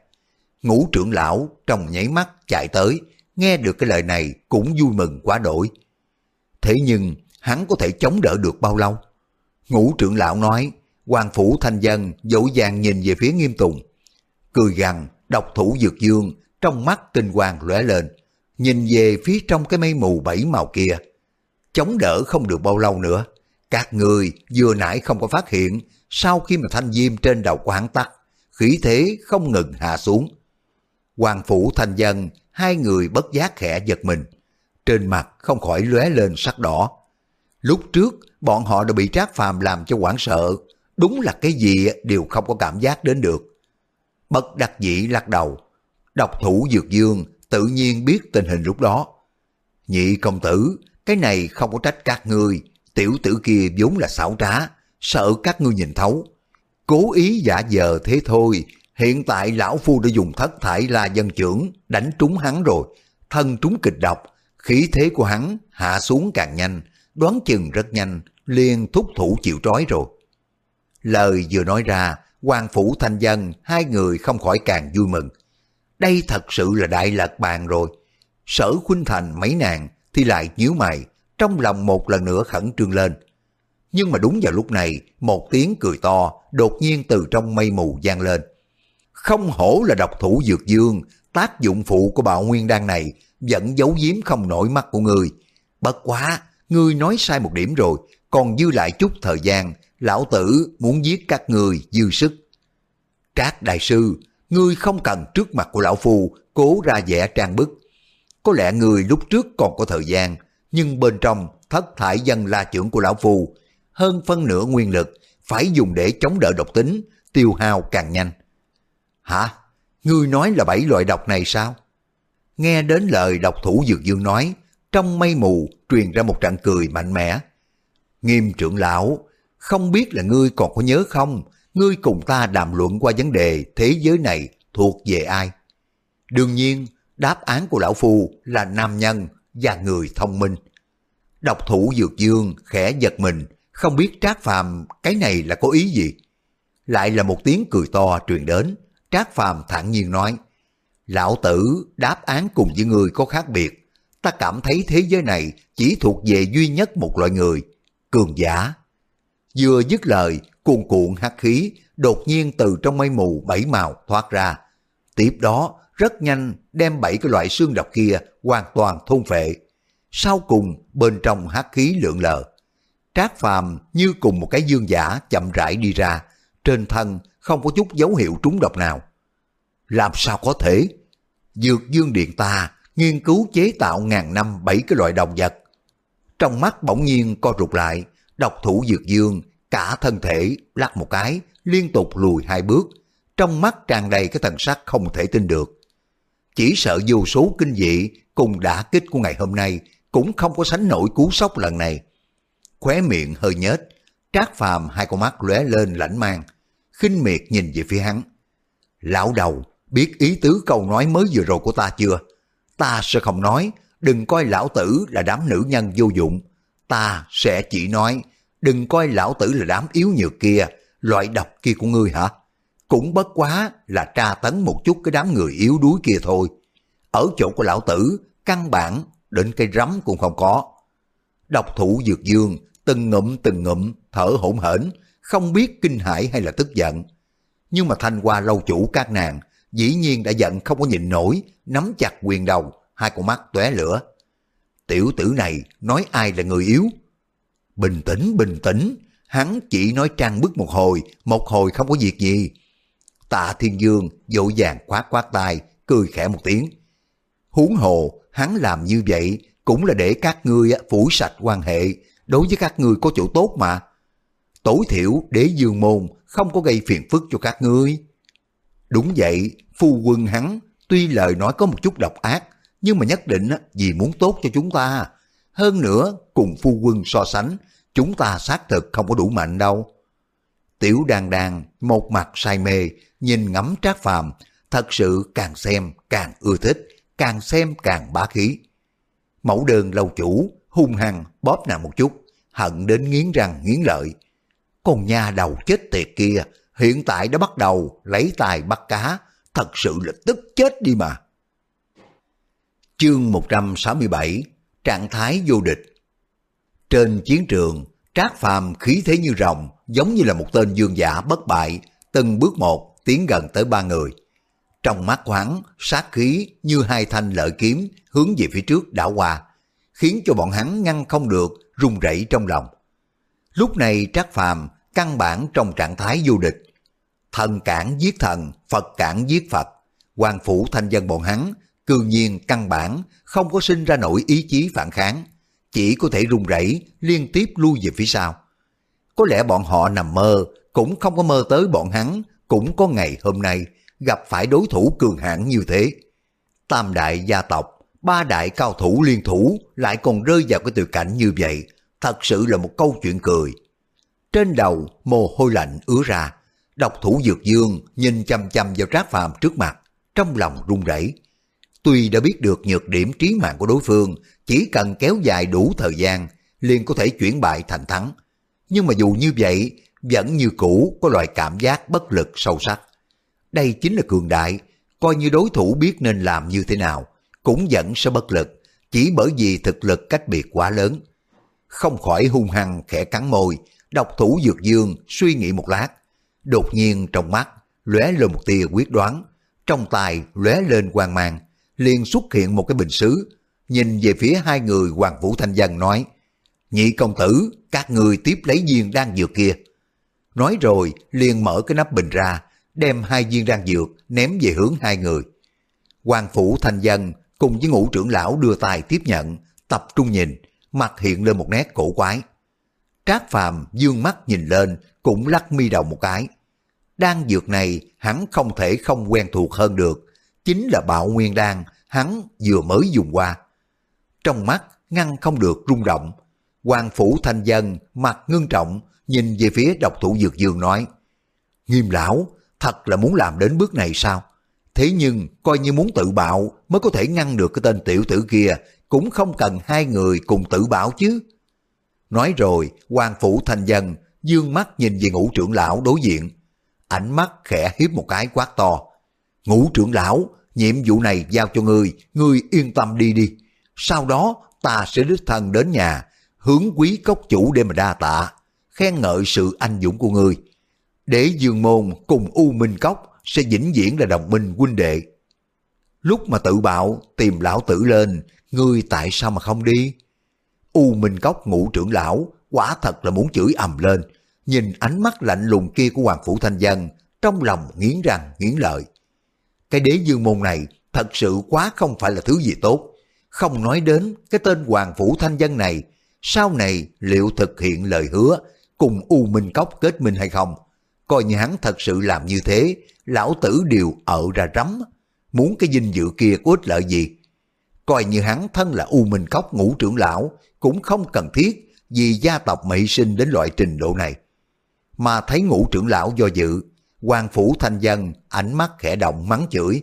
Ngũ trưởng lão trong nháy mắt chạy tới, nghe được cái lời này cũng vui mừng quá đổi. Thế nhưng hắn có thể chống đỡ được bao lâu? Ngũ trưởng lão nói, Hoàng phủ thanh dân dỗ dàng nhìn về phía nghiêm tùng. Cười gằn, độc thủ dược dương, trong mắt tinh quang lóe lên, nhìn về phía trong cái mây mù bảy màu kia. Chống đỡ không được bao lâu nữa. Các người vừa nãy không có phát hiện, sau khi mà thanh diêm trên đầu của hắn tắt, khí thế không ngừng hạ xuống. Hoàng phủ thanh dân, hai người bất giác khẽ giật mình. Trên mặt không khỏi lóe lên sắc đỏ. Lúc trước, bọn họ đã bị Trác Phàm làm cho hoảng sợ, đúng là cái gì đều không có cảm giác đến được. Bất đặc dĩ lắc đầu, độc thủ dược dương tự nhiên biết tình hình lúc đó. Nhị công tử, cái này không có trách các ngươi, tiểu tử kia vốn là xảo trá, sợ các ngươi nhìn thấu. Cố ý giả vờ thế thôi, hiện tại lão phu đã dùng thất thải la dân trưởng đánh trúng hắn rồi, thân trúng kịch độc, khí thế của hắn hạ xuống càng nhanh, đoán chừng rất nhanh, liền thúc thủ chịu trói rồi. Lời vừa nói ra, quan phủ thanh dân, hai người không khỏi càng vui mừng. Đây thật sự là đại lật bàn rồi. Sở khuynh thành mấy nàng thì lại nhíu mày, trong lòng một lần nữa khẩn trương lên. Nhưng mà đúng vào lúc này, một tiếng cười to đột nhiên từ trong mây mù gian lên. Không hổ là độc thủ dược dương, tác dụng phụ của bạo nguyên đan này vẫn giấu giếm không nổi mắt của người. Bất quá, ngươi nói sai một điểm rồi, còn dư lại chút thời gian, lão tử muốn giết các người dư sức. Trác đại sư, ngươi không cần trước mặt của lão phù cố ra vẻ trang bức. Có lẽ ngươi lúc trước còn có thời gian, nhưng bên trong thất thải dân la trưởng của lão phù hơn phân nửa nguyên lực phải dùng để chống đỡ độc tính, tiêu hao càng nhanh. Hả? Ngươi nói là bảy loại độc này sao? Nghe đến lời độc thủ Dược Dương nói, trong mây mù truyền ra một trận cười mạnh mẽ. Nghiêm trưởng lão, không biết là ngươi còn có nhớ không, ngươi cùng ta đàm luận qua vấn đề thế giới này thuộc về ai? Đương nhiên, đáp án của lão phu là nam nhân và người thông minh. Độc thủ Dược Dương khẽ giật mình, không biết Trác Phàm cái này là có ý gì. Lại là một tiếng cười to truyền đến, Trác Phàm thản nhiên nói, Lão tử đáp án cùng với người có khác biệt, ta cảm thấy thế giới này chỉ thuộc về duy nhất một loại người, cường giả. Vừa dứt lời, cuồn cuộn hắc khí đột nhiên từ trong mây mù bảy màu thoát ra. Tiếp đó, rất nhanh đem bảy cái loại xương độc kia hoàn toàn thôn phệ. Sau cùng, bên trong hắc khí lượng lờ. Trác phàm như cùng một cái dương giả chậm rãi đi ra, trên thân không có chút dấu hiệu trúng độc nào. Làm sao có thể? Dược dương điện ta nghiên cứu chế tạo ngàn năm bảy cái loại động vật. Trong mắt bỗng nhiên co rụt lại, độc thủ dược dương, cả thân thể lắc một cái, liên tục lùi hai bước, trong mắt tràn đầy cái thần sắc không thể tin được. Chỉ sợ vô số kinh dị cùng đả kích của ngày hôm nay cũng không có sánh nổi cú sốc lần này. Khóe miệng hơi nhếch, trác phàm hai con mắt lóe lên lãnh mang, khinh miệt nhìn về phía hắn. Lão đầu, biết ý tứ câu nói mới vừa rồi của ta chưa? Ta sẽ không nói, đừng coi lão tử là đám nữ nhân vô dụng. Ta sẽ chỉ nói, đừng coi lão tử là đám yếu nhược kia, loại độc kia của ngươi hả? Cũng bất quá là tra tấn một chút cái đám người yếu đuối kia thôi. Ở chỗ của lão tử, căn bản đến cây rắm cũng không có. Độc thủ dược dương, từng ngụm từng ngụm, thở hổn hển, không biết kinh hãi hay là tức giận. Nhưng mà thanh qua lâu chủ các nàng, dĩ nhiên đã giận không có nhịn nổi, nắm chặt quyền đầu, hai con mắt tóe lửa. Tiểu tử này nói ai là người yếu? Bình tĩnh, bình tĩnh, hắn chỉ nói trang bức một hồi, một hồi không có việc gì. Tạ Thiên Dương dội vàng khoát khoát tay, cười khẽ một tiếng. Huống hồ, hắn làm như vậy cũng là để các ngươi phủ sạch quan hệ, đối với các ngươi có chỗ tốt mà. Tối thiểu đế dương môn không có gây phiền phức cho các ngươi. Đúng vậy, phu quân hắn tuy lời nói có một chút độc ác, nhưng mà nhất định vì muốn tốt cho chúng ta. Hơn nữa, cùng phu quân so sánh, chúng ta xác thực không có đủ mạnh đâu. Tiểu đàn đàn, một mặt say mê, nhìn ngắm trác phàm, thật sự càng xem càng ưa thích, càng xem càng bá khí. Mẫu đơn lâu chủ, hung hăng bóp nàng một chút, hận đến nghiến răng nghiến lợi. Con nha đầu chết tiệt kia, hiện tại đã bắt đầu lấy tài bắt cá, thật sự là tức chết đi mà. Chương 167 Trạng thái vô địch Trên chiến trường, Trác Phàm khí thế như rồng, giống như là một tên dương giả bất bại, từng bước một tiến gần tới ba người. Trong mắt hắn, sát khí như hai thanh lợi kiếm hướng về phía trước đảo qua, khiến cho bọn hắn ngăn không được, run rẩy trong lòng. Lúc này Trác Phàm căn bản trong trạng thái vô địch, thần cản giết thần, Phật cản giết Phật. Hoàng phủ thanh dân bọn hắn, cư nhiên căn bản không có sinh ra nổi ý chí phản kháng, chỉ có thể run rẩy liên tiếp lui về phía sau. Có lẽ bọn họ nằm mơ, cũng không có mơ tới bọn hắn, cũng có ngày hôm nay gặp phải đối thủ cường hãn như thế. Tam đại gia tộc, ba đại cao thủ liên thủ lại còn rơi vào cái tuyệt cảnh như vậy, thật sự là một câu chuyện cười. Trên đầu, mồ hôi lạnh ứa ra, Độc thủ dược dương nhìn chăm chăm vào trác phàm trước mặt, trong lòng run rẩy. Tuy đã biết được nhược điểm trí mạng của đối phương, chỉ cần kéo dài đủ thời gian, liền có thể chuyển bại thành thắng. Nhưng mà dù như vậy, vẫn như cũ có loại cảm giác bất lực sâu sắc. Đây chính là cường đại, coi như đối thủ biết nên làm như thế nào, cũng vẫn sẽ bất lực, chỉ bởi vì thực lực cách biệt quá lớn. Không khỏi hung hăng khẽ cắn môi, độc thủ dược dương suy nghĩ một lát, Đột nhiên trong mắt lóe lên một tia quyết đoán, trong tay lóe lên quang mang, liền xuất hiện một cái bình sứ, nhìn về phía hai người Hoàng Vũ Thanh Dân nói, Nhị công tử, các người tiếp lấy viên đang dược kia. Nói rồi, liền mở cái nắp bình ra, đem hai viên rang dược ném về hướng hai người. Hoàng phủ thanh dân cùng với ngũ trưởng lão đưa tay tiếp nhận, tập trung nhìn, mặt hiện lên một nét cổ quái. Trác Phàm dương mắt nhìn lên, cũng lắc mi đầu một cái. Đan dược này hắn không thể không quen thuộc hơn được, chính là bạo nguyên đan hắn vừa mới dùng qua. Trong mắt ngăn không được rung động, Hoàng Phủ Thanh Dân mặt ngưng trọng nhìn về phía độc thủ dược dương nói Nghiêm lão, thật là muốn làm đến bước này sao? Thế nhưng coi như muốn tự bạo mới có thể ngăn được cái tên tiểu tử kia cũng không cần hai người cùng tự bảo chứ. Nói rồi, Hoàng Phủ thành Dân dương mắt nhìn về ngũ trưởng lão đối diện. Ánh mắt khẽ hiếp một cái quát to. Ngũ trưởng lão, nhiệm vụ này giao cho ngươi, ngươi yên tâm đi đi. Sau đó ta sẽ đích thân đến nhà, hướng quý cốc chủ để mà đa tạ, khen ngợi sự anh dũng của ngươi. Để dương môn cùng U Minh Cốc sẽ vĩnh viễn là đồng minh huynh đệ. Lúc mà tự bạo tìm lão tử lên, ngươi tại sao mà không đi? U Minh Cốc ngũ trưởng lão, quả thật là muốn chửi ầm lên, nhìn ánh mắt lạnh lùng kia của Hoàng Phủ Thanh Dân, trong lòng nghiến răng nghiến lợi. Cái đế dương môn này thật sự quá không phải là thứ gì tốt. Không nói đến cái tên Hoàng Phủ Thanh Dân này, sau này liệu thực hiện lời hứa cùng U Minh Cốc kết minh hay không? Coi như hắn thật sự làm như thế, lão tử đều ở ra rắm. Muốn cái dinh dự kia có ích lợi gì? Coi như hắn thân là U Minh Cốc ngũ trưởng lão, cũng không cần thiết vì gia tộc mà hy sinh đến loại trình độ này. Mà thấy ngũ trưởng lão do dự, quan phủ thanh dân ánh mắt khẽ động mắng chửi.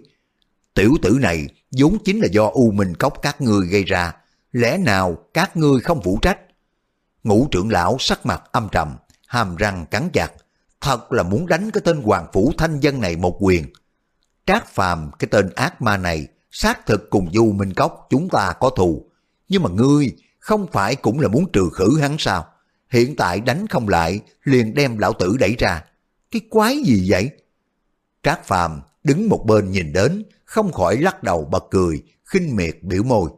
Tiểu tử này vốn chính là do U Minh Cốc các ngươi gây ra, lẽ nào các ngươi không phụ trách? Ngũ trưởng lão sắc mặt âm trầm, hàm răng cắn chặt, thật là muốn đánh cái tên hoàng phủ thanh dân này một quyền. Trác phàm cái tên ác ma này xác thực cùng Du Minh Cốc chúng ta có thù, nhưng mà ngươi không phải cũng là muốn trừ khử hắn sao? Hiện tại đánh không lại, liền đem lão tử đẩy ra. Cái quái gì vậy? Trác Phàm đứng một bên nhìn đến, không khỏi lắc đầu bật cười, khinh miệt biểu môi.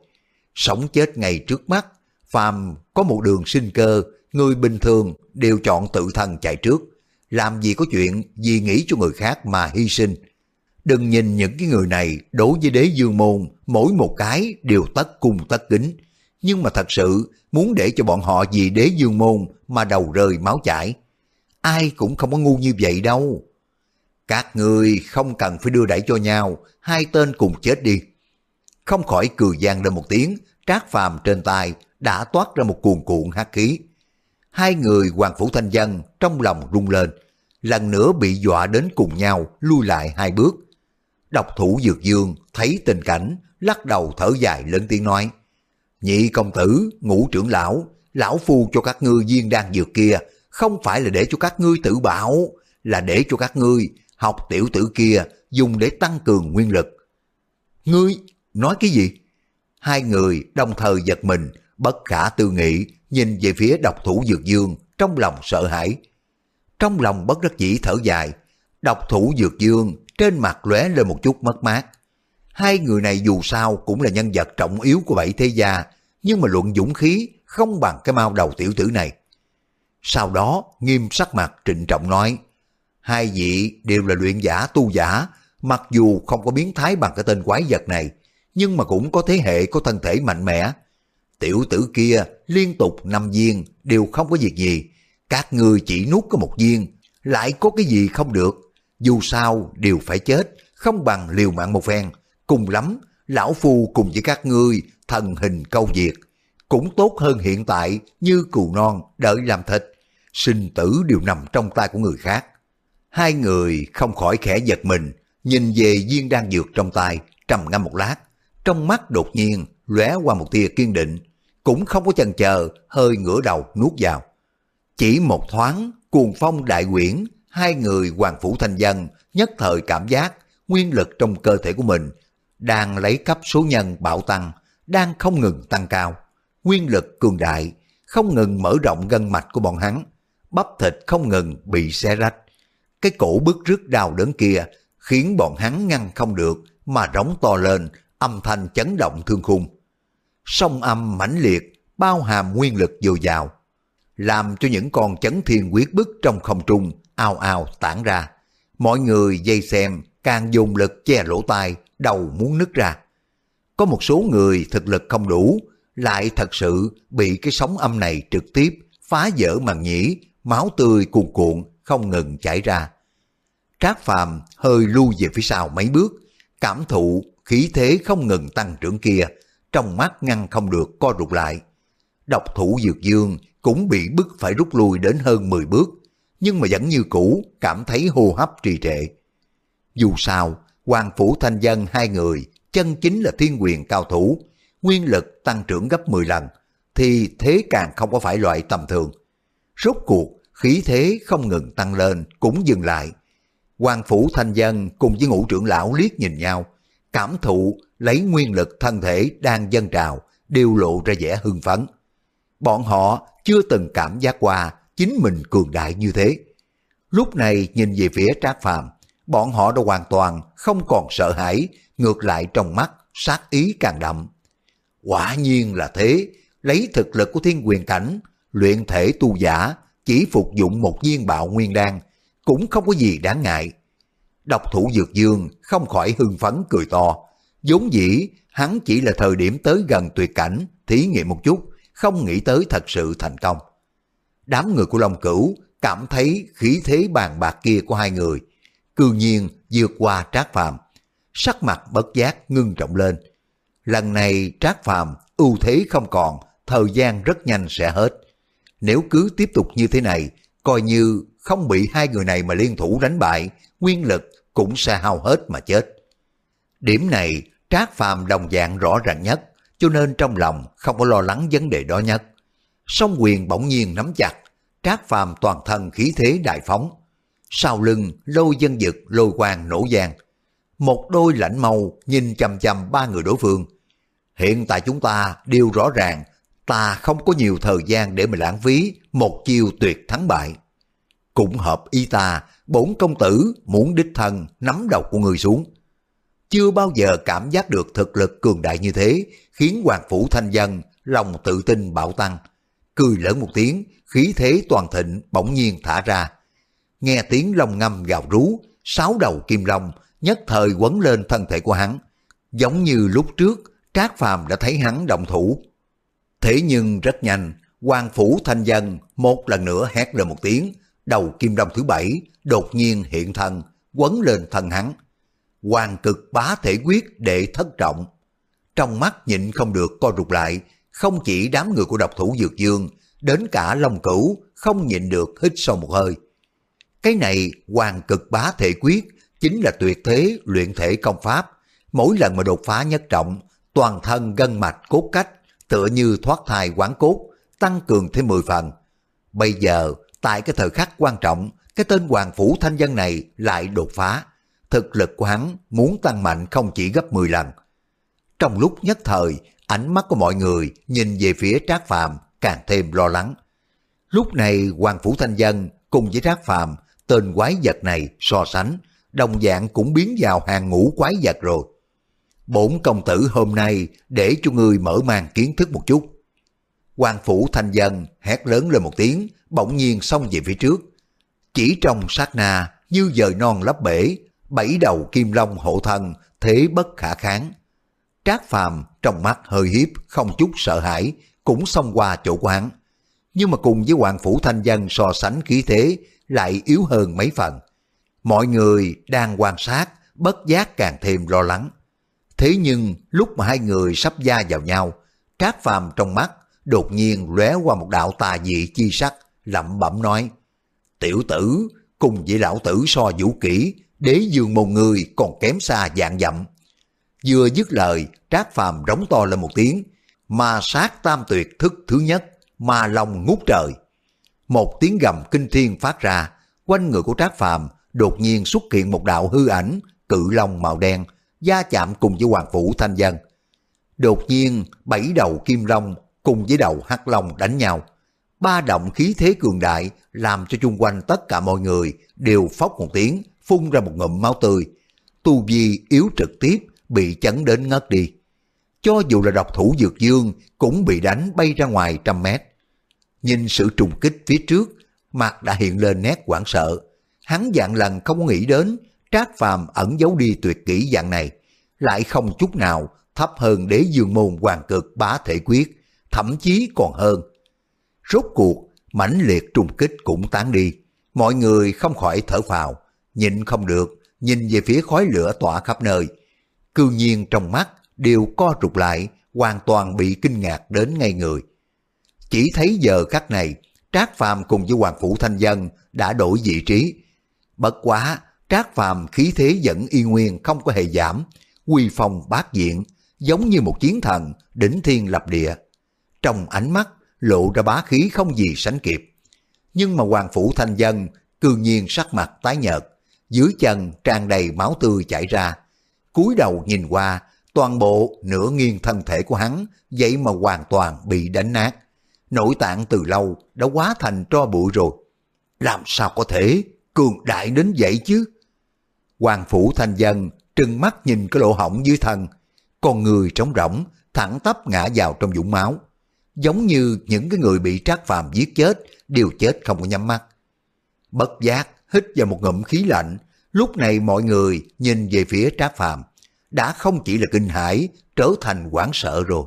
Sống chết ngay trước mắt, Phàm có một đường sinh cơ, người bình thường đều chọn tự thân chạy trước. Làm gì có chuyện vì nghĩ cho người khác mà hy sinh. Đừng nhìn những cái người này đối với đế dương môn, mỗi một cái đều tất cung tất kính. Nhưng mà thật sự muốn để cho bọn họ vì đế dương môn mà đầu rơi máu chảy. Ai cũng không có ngu như vậy đâu. Các người không cần phải đưa đẩy cho nhau, hai tên cùng chết đi. Không khỏi cười gian lên một tiếng, trác phàm trên tay đã toát ra một cuồn cuộn hắc khí. Hai người Hoàng Phủ Thanh Dân trong lòng rung lên, lần nữa bị dọa đến cùng nhau lui lại hai bước. Độc thủ Dược Dương thấy tình cảnh, lắc đầu thở dài lớn tiếng nói, Nhị công tử, ngũ trưởng lão, lão phu cho các ngươi viên đan dược kia, không phải là để cho các ngươi tự bảo, là để cho các ngươi học tiểu tử kia dùng để tăng cường nguyên lực. Ngươi, nói cái gì? Hai người đồng thời giật mình, bất khả tư nghị, nhìn về phía độc thủ dược dương, trong lòng sợ hãi. Trong lòng bất đắc dĩ thở dài, độc thủ dược dương trên mặt lóe lên một chút mất mát. Hai người này dù sao cũng là nhân vật trọng yếu của bảy thế gia, nhưng mà luận dũng khí không bằng cái mau đầu tiểu tử này. Sau đó nghiêm sắc mặt trịnh trọng nói, hai vị đều là luyện giả tu giả, mặc dù không có biến thái bằng cái tên quái vật này, nhưng mà cũng có thế hệ có thân thể mạnh mẽ. Tiểu tử kia liên tục năm viên đều không có việc gì, các người chỉ nuốt có một viên, lại có cái gì không được. Dù sao đều phải chết, không bằng liều mạng một phen. Cùng lắm, lão phu cùng với các ngươi thần hình câu diệt. Cũng tốt hơn hiện tại như cừu non đợi làm thịt. Sinh tử đều nằm trong tay của người khác. Hai người không khỏi khẽ giật mình, nhìn về viên đan dược trong tay, trầm ngâm một lát. Trong mắt đột nhiên lóe qua một tia kiên định, cũng không có chần chờ, hơi ngửa đầu nuốt vào. Chỉ một thoáng, cuồng phong đại quyển, hai người hoàng phủ thanh dân nhất thời cảm giác nguyên lực trong cơ thể của mình đang lấy cấp số nhân bạo tăng, đang không ngừng tăng cao. Nguyên lực cường đại, không ngừng mở rộng gân mạch của bọn hắn, bắp thịt không ngừng bị xé rách. Cái cổ bức rứt đau đớn kia khiến bọn hắn ngăn không được mà rống to lên, âm thanh chấn động thương khung. Sông âm mãnh liệt, bao hàm nguyên lực dồi dào, làm cho những con chấn thiên quyết bức trong không trung ao ao tản ra. Mọi người dây xem càng dùng lực che lỗ tai, đầu muốn nứt ra. Có một số người thực lực không đủ, lại thật sự bị cái sóng âm này trực tiếp phá vỡ màng nhĩ, máu tươi cuồn cuộn không ngừng chảy ra. Trác Phàm hơi lui về phía sau mấy bước, cảm thụ khí thế không ngừng tăng trưởng kia, trong mắt ngăn không được co rụt lại. Độc thủ Dược Dương cũng bị bức phải rút lui đến hơn 10 bước, nhưng mà vẫn như cũ cảm thấy hô hấp trì trệ. Dù sao, Hoàng Phủ Thanh Dân hai người chân chính là thiên quyền cao thủ, nguyên lực tăng trưởng gấp 10 lần, thì thế càng không có phải loại tầm thường. Rốt cuộc, khí thế không ngừng tăng lên cũng dừng lại. Hoàng Phủ Thanh Dân cùng với ngũ trưởng lão liếc nhìn nhau, cảm thụ lấy nguyên lực thân thể đang dâng trào, đều lộ ra vẻ hưng phấn. Bọn họ chưa từng cảm giác qua chính mình cường đại như thế. Lúc này nhìn về phía Trác Phàm, bọn họ đã hoàn toàn không còn sợ hãi, ngược lại trong mắt sát ý càng đậm. Quả nhiên là thế, lấy thực lực của thiên quyền cảnh, luyện thể tu giả, chỉ phục dụng một viên bạo nguyên đan, cũng không có gì đáng ngại. Độc thủ dược dương không khỏi hưng phấn cười to, vốn dĩ hắn chỉ là thời điểm tới gần tuyệt cảnh, thí nghiệm một chút, không nghĩ tới thật sự thành công. Đám người của Long Cửu cảm thấy khí thế bàn bạc kia của hai người, cư nhiên vượt qua Trác Phàm, sắc mặt bất giác ngưng trọng lên. Lần này Trác Phàm ưu thế không còn, thời gian rất nhanh sẽ hết. Nếu cứ tiếp tục như thế này, coi như không bị hai người này mà liên thủ đánh bại, nguyên lực cũng sẽ hao hết mà chết. Điểm này Trác Phàm đồng dạng rõ ràng nhất, cho nên trong lòng không có lo lắng vấn đề đó nhất. Song quyền bỗng nhiên nắm chặt, Trác Phàm toàn thân khí thế đại phóng. Sau lưng lôi dân dực lôi quang nổ giang. Một đôi lãnh màu nhìn chầm chầm ba người đối phương. Hiện tại chúng ta đều rõ ràng, ta không có nhiều thời gian để mà lãng phí một chiêu tuyệt thắng bại. Cũng hợp y ta, bốn công tử muốn đích thân nắm đầu của người xuống. Chưa bao giờ cảm giác được thực lực cường đại như thế, khiến Hoàng Phủ Thanh Dân lòng tự tin bạo tăng. Cười lớn một tiếng, khí thế toàn thịnh bỗng nhiên thả ra. Nghe tiếng long ngâm gào rú, sáu đầu kim long nhất thời quấn lên thân thể của hắn. Giống như lúc trước, Trác Phàm đã thấy hắn động thủ. Thế nhưng rất nhanh, Quan Phủ Thanh Dân một lần nữa hét lên một tiếng, đầu kim long thứ bảy đột nhiên hiện thân, quấn lên thân hắn. Hoàng cực bá thể quyết để thất trọng. Trong mắt nhịn không được co rụt lại, không chỉ đám người của độc thủ Dược Dương, đến cả Long Cửu không nhịn được hít sâu một hơi. Cái này hoàng cực bá thể quyết chính là tuyệt thế luyện thể công pháp. Mỗi lần mà đột phá nhất trọng, toàn thân gân mạch cốt cách tựa như thoát thai quán cốt, tăng cường thêm 10 phần. Bây giờ, tại cái thời khắc quan trọng, cái tên Hoàng Phủ Thanh Dân này lại đột phá. Thực lực của hắn muốn tăng mạnh không chỉ gấp 10 lần. Trong lúc nhất thời, ánh mắt của mọi người nhìn về phía Trác Phàm càng thêm lo lắng. Lúc này Hoàng Phủ Thanh Dân cùng với Trác Phàm tên quái vật này so sánh, đồng dạng cũng biến vào hàng ngũ quái vật rồi. Bổn công tử hôm nay để cho người mở màn kiến thức một chút. Hoàng Phủ Thanh Dân hét lớn lên một tiếng, bỗng nhiên xông về phía trước. Chỉ trong sát na, như dời non lấp bể, bảy đầu kim long hộ thân, thế bất khả kháng. Trác Phàm trong mắt hơi hiếp, không chút sợ hãi, cũng xông qua chỗ quán. Nhưng mà cùng với Hoàng Phủ Thanh Dân so sánh khí thế lại yếu hơn mấy phần. Mọi người đang quan sát, bất giác càng thêm lo lắng. Thế nhưng lúc mà hai người sắp gia vào nhau, Trác Phàm trong mắt đột nhiên lóe qua một đạo tà dị chi sắc, lẩm bẩm nói, Tiểu tử, cùng với lão tử so vũ kỹ, đế dương một người còn kém xa dạng dặm. Vừa dứt lời, Trác Phàm rống to lên một tiếng, mà sát tam tuyệt thức thứ nhất, mà lòng ngút trời. Một tiếng gầm kinh thiên phát ra, quanh người của Trác Phàm đột nhiên xuất hiện một đạo hư ảnh, cự long màu đen, gia chạm cùng với Hoàng Phủ Thanh Dân. Đột nhiên, bảy đầu kim long cùng với đầu hắc long đánh nhau. Ba động khí thế cường đại làm cho chung quanh tất cả mọi người đều phóc một tiếng, phun ra một ngụm máu tươi. Tu vi yếu trực tiếp, bị chấn đến ngất đi. Cho dù là độc thủ dược dương cũng bị đánh bay ra ngoài trăm mét. Nhìn sự trùng kích phía trước, mặt đã hiện lên nét hoảng sợ. Hắn dạng lần không nghĩ đến Trác Phàm ẩn giấu đi tuyệt kỹ dạng này, lại không chút nào thấp hơn đế dương môn hoàng cực bá thể quyết, thậm chí còn hơn. Rốt cuộc, mãnh liệt trùng kích cũng tán đi, mọi người không khỏi thở phào, nhịn không được, nhìn về phía khói lửa tỏa khắp nơi. Cư nhiên trong mắt đều co rụt lại, hoàn toàn bị kinh ngạc đến ngay người. Chỉ thấy giờ khắc này, Trác Phàm cùng với Hoàng Phủ Thanh Dân đã đổi vị trí. Bất quá, Trác Phàm khí thế vẫn y nguyên không có hề giảm, quy phong bát diện, giống như một chiến thần đỉnh thiên lập địa. Trong ánh mắt lộ ra bá khí không gì sánh kịp. Nhưng mà Hoàng Phủ Thanh Dân cương nhiên sắc mặt tái nhợt, dưới chân tràn đầy máu tươi chảy ra. cúi đầu nhìn qua, toàn bộ nửa nghiêng thân thể của hắn vậy mà hoàn toàn bị đánh nát. Nội tạng từ lâu đã quá thành tro bụi rồi. Làm sao có thể cường đại đến vậy chứ? Hoàng Phủ Thanh Dân trừng mắt nhìn cái lỗ hỏng dưới thân, con người trống rỗng, thẳng tắp ngã vào trong vũng máu. Giống như những cái người bị trác phàm giết chết, đều chết không có nhắm mắt. Bất giác, hít vào một ngụm khí lạnh, lúc này mọi người nhìn về phía trác phàm, đã không chỉ là kinh hãi, trở thành hoảng sợ rồi.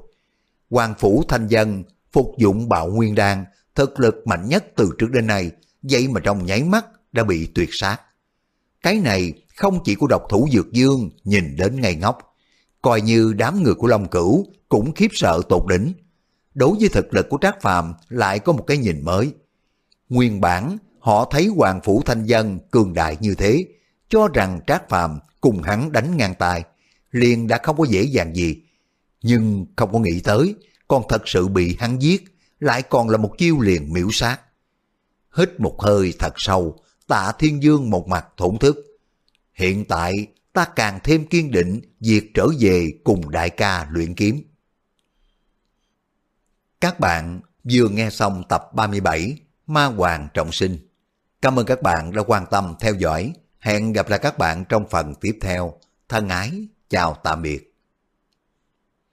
Hoàng Phủ Thanh Dân phục dụng bạo nguyên đan, thực lực mạnh nhất từ trước đến nay, vậy mà trong nháy mắt đã bị tuyệt sát. Cái này không chỉ của độc thủ Dược Dương nhìn đến ngay ngốc, coi như đám người của Long Cửu cũng khiếp sợ tột đỉnh. Đối với thực lực của Trác Phàm lại có một cái nhìn mới. Nguyên bản, họ thấy Hoàng Phủ Thanh Dân cường đại như thế, cho rằng Trác Phàm cùng hắn đánh ngang tài, liền đã không có dễ dàng gì. Nhưng không có nghĩ tới, còn thật sự bị hắn giết, lại còn là một chiêu liền miễu sát. Hít một hơi thật sâu, tạ thiên dương một mặt thổn thức. Hiện tại ta càng thêm kiên định việc trở về cùng đại ca luyện kiếm. Các bạn vừa nghe xong tập 37 Ma Hoàng Trọng Sinh. Cảm ơn các bạn đã quan tâm theo dõi. Hẹn gặp lại các bạn trong phần tiếp theo. Thân ái, chào tạm biệt.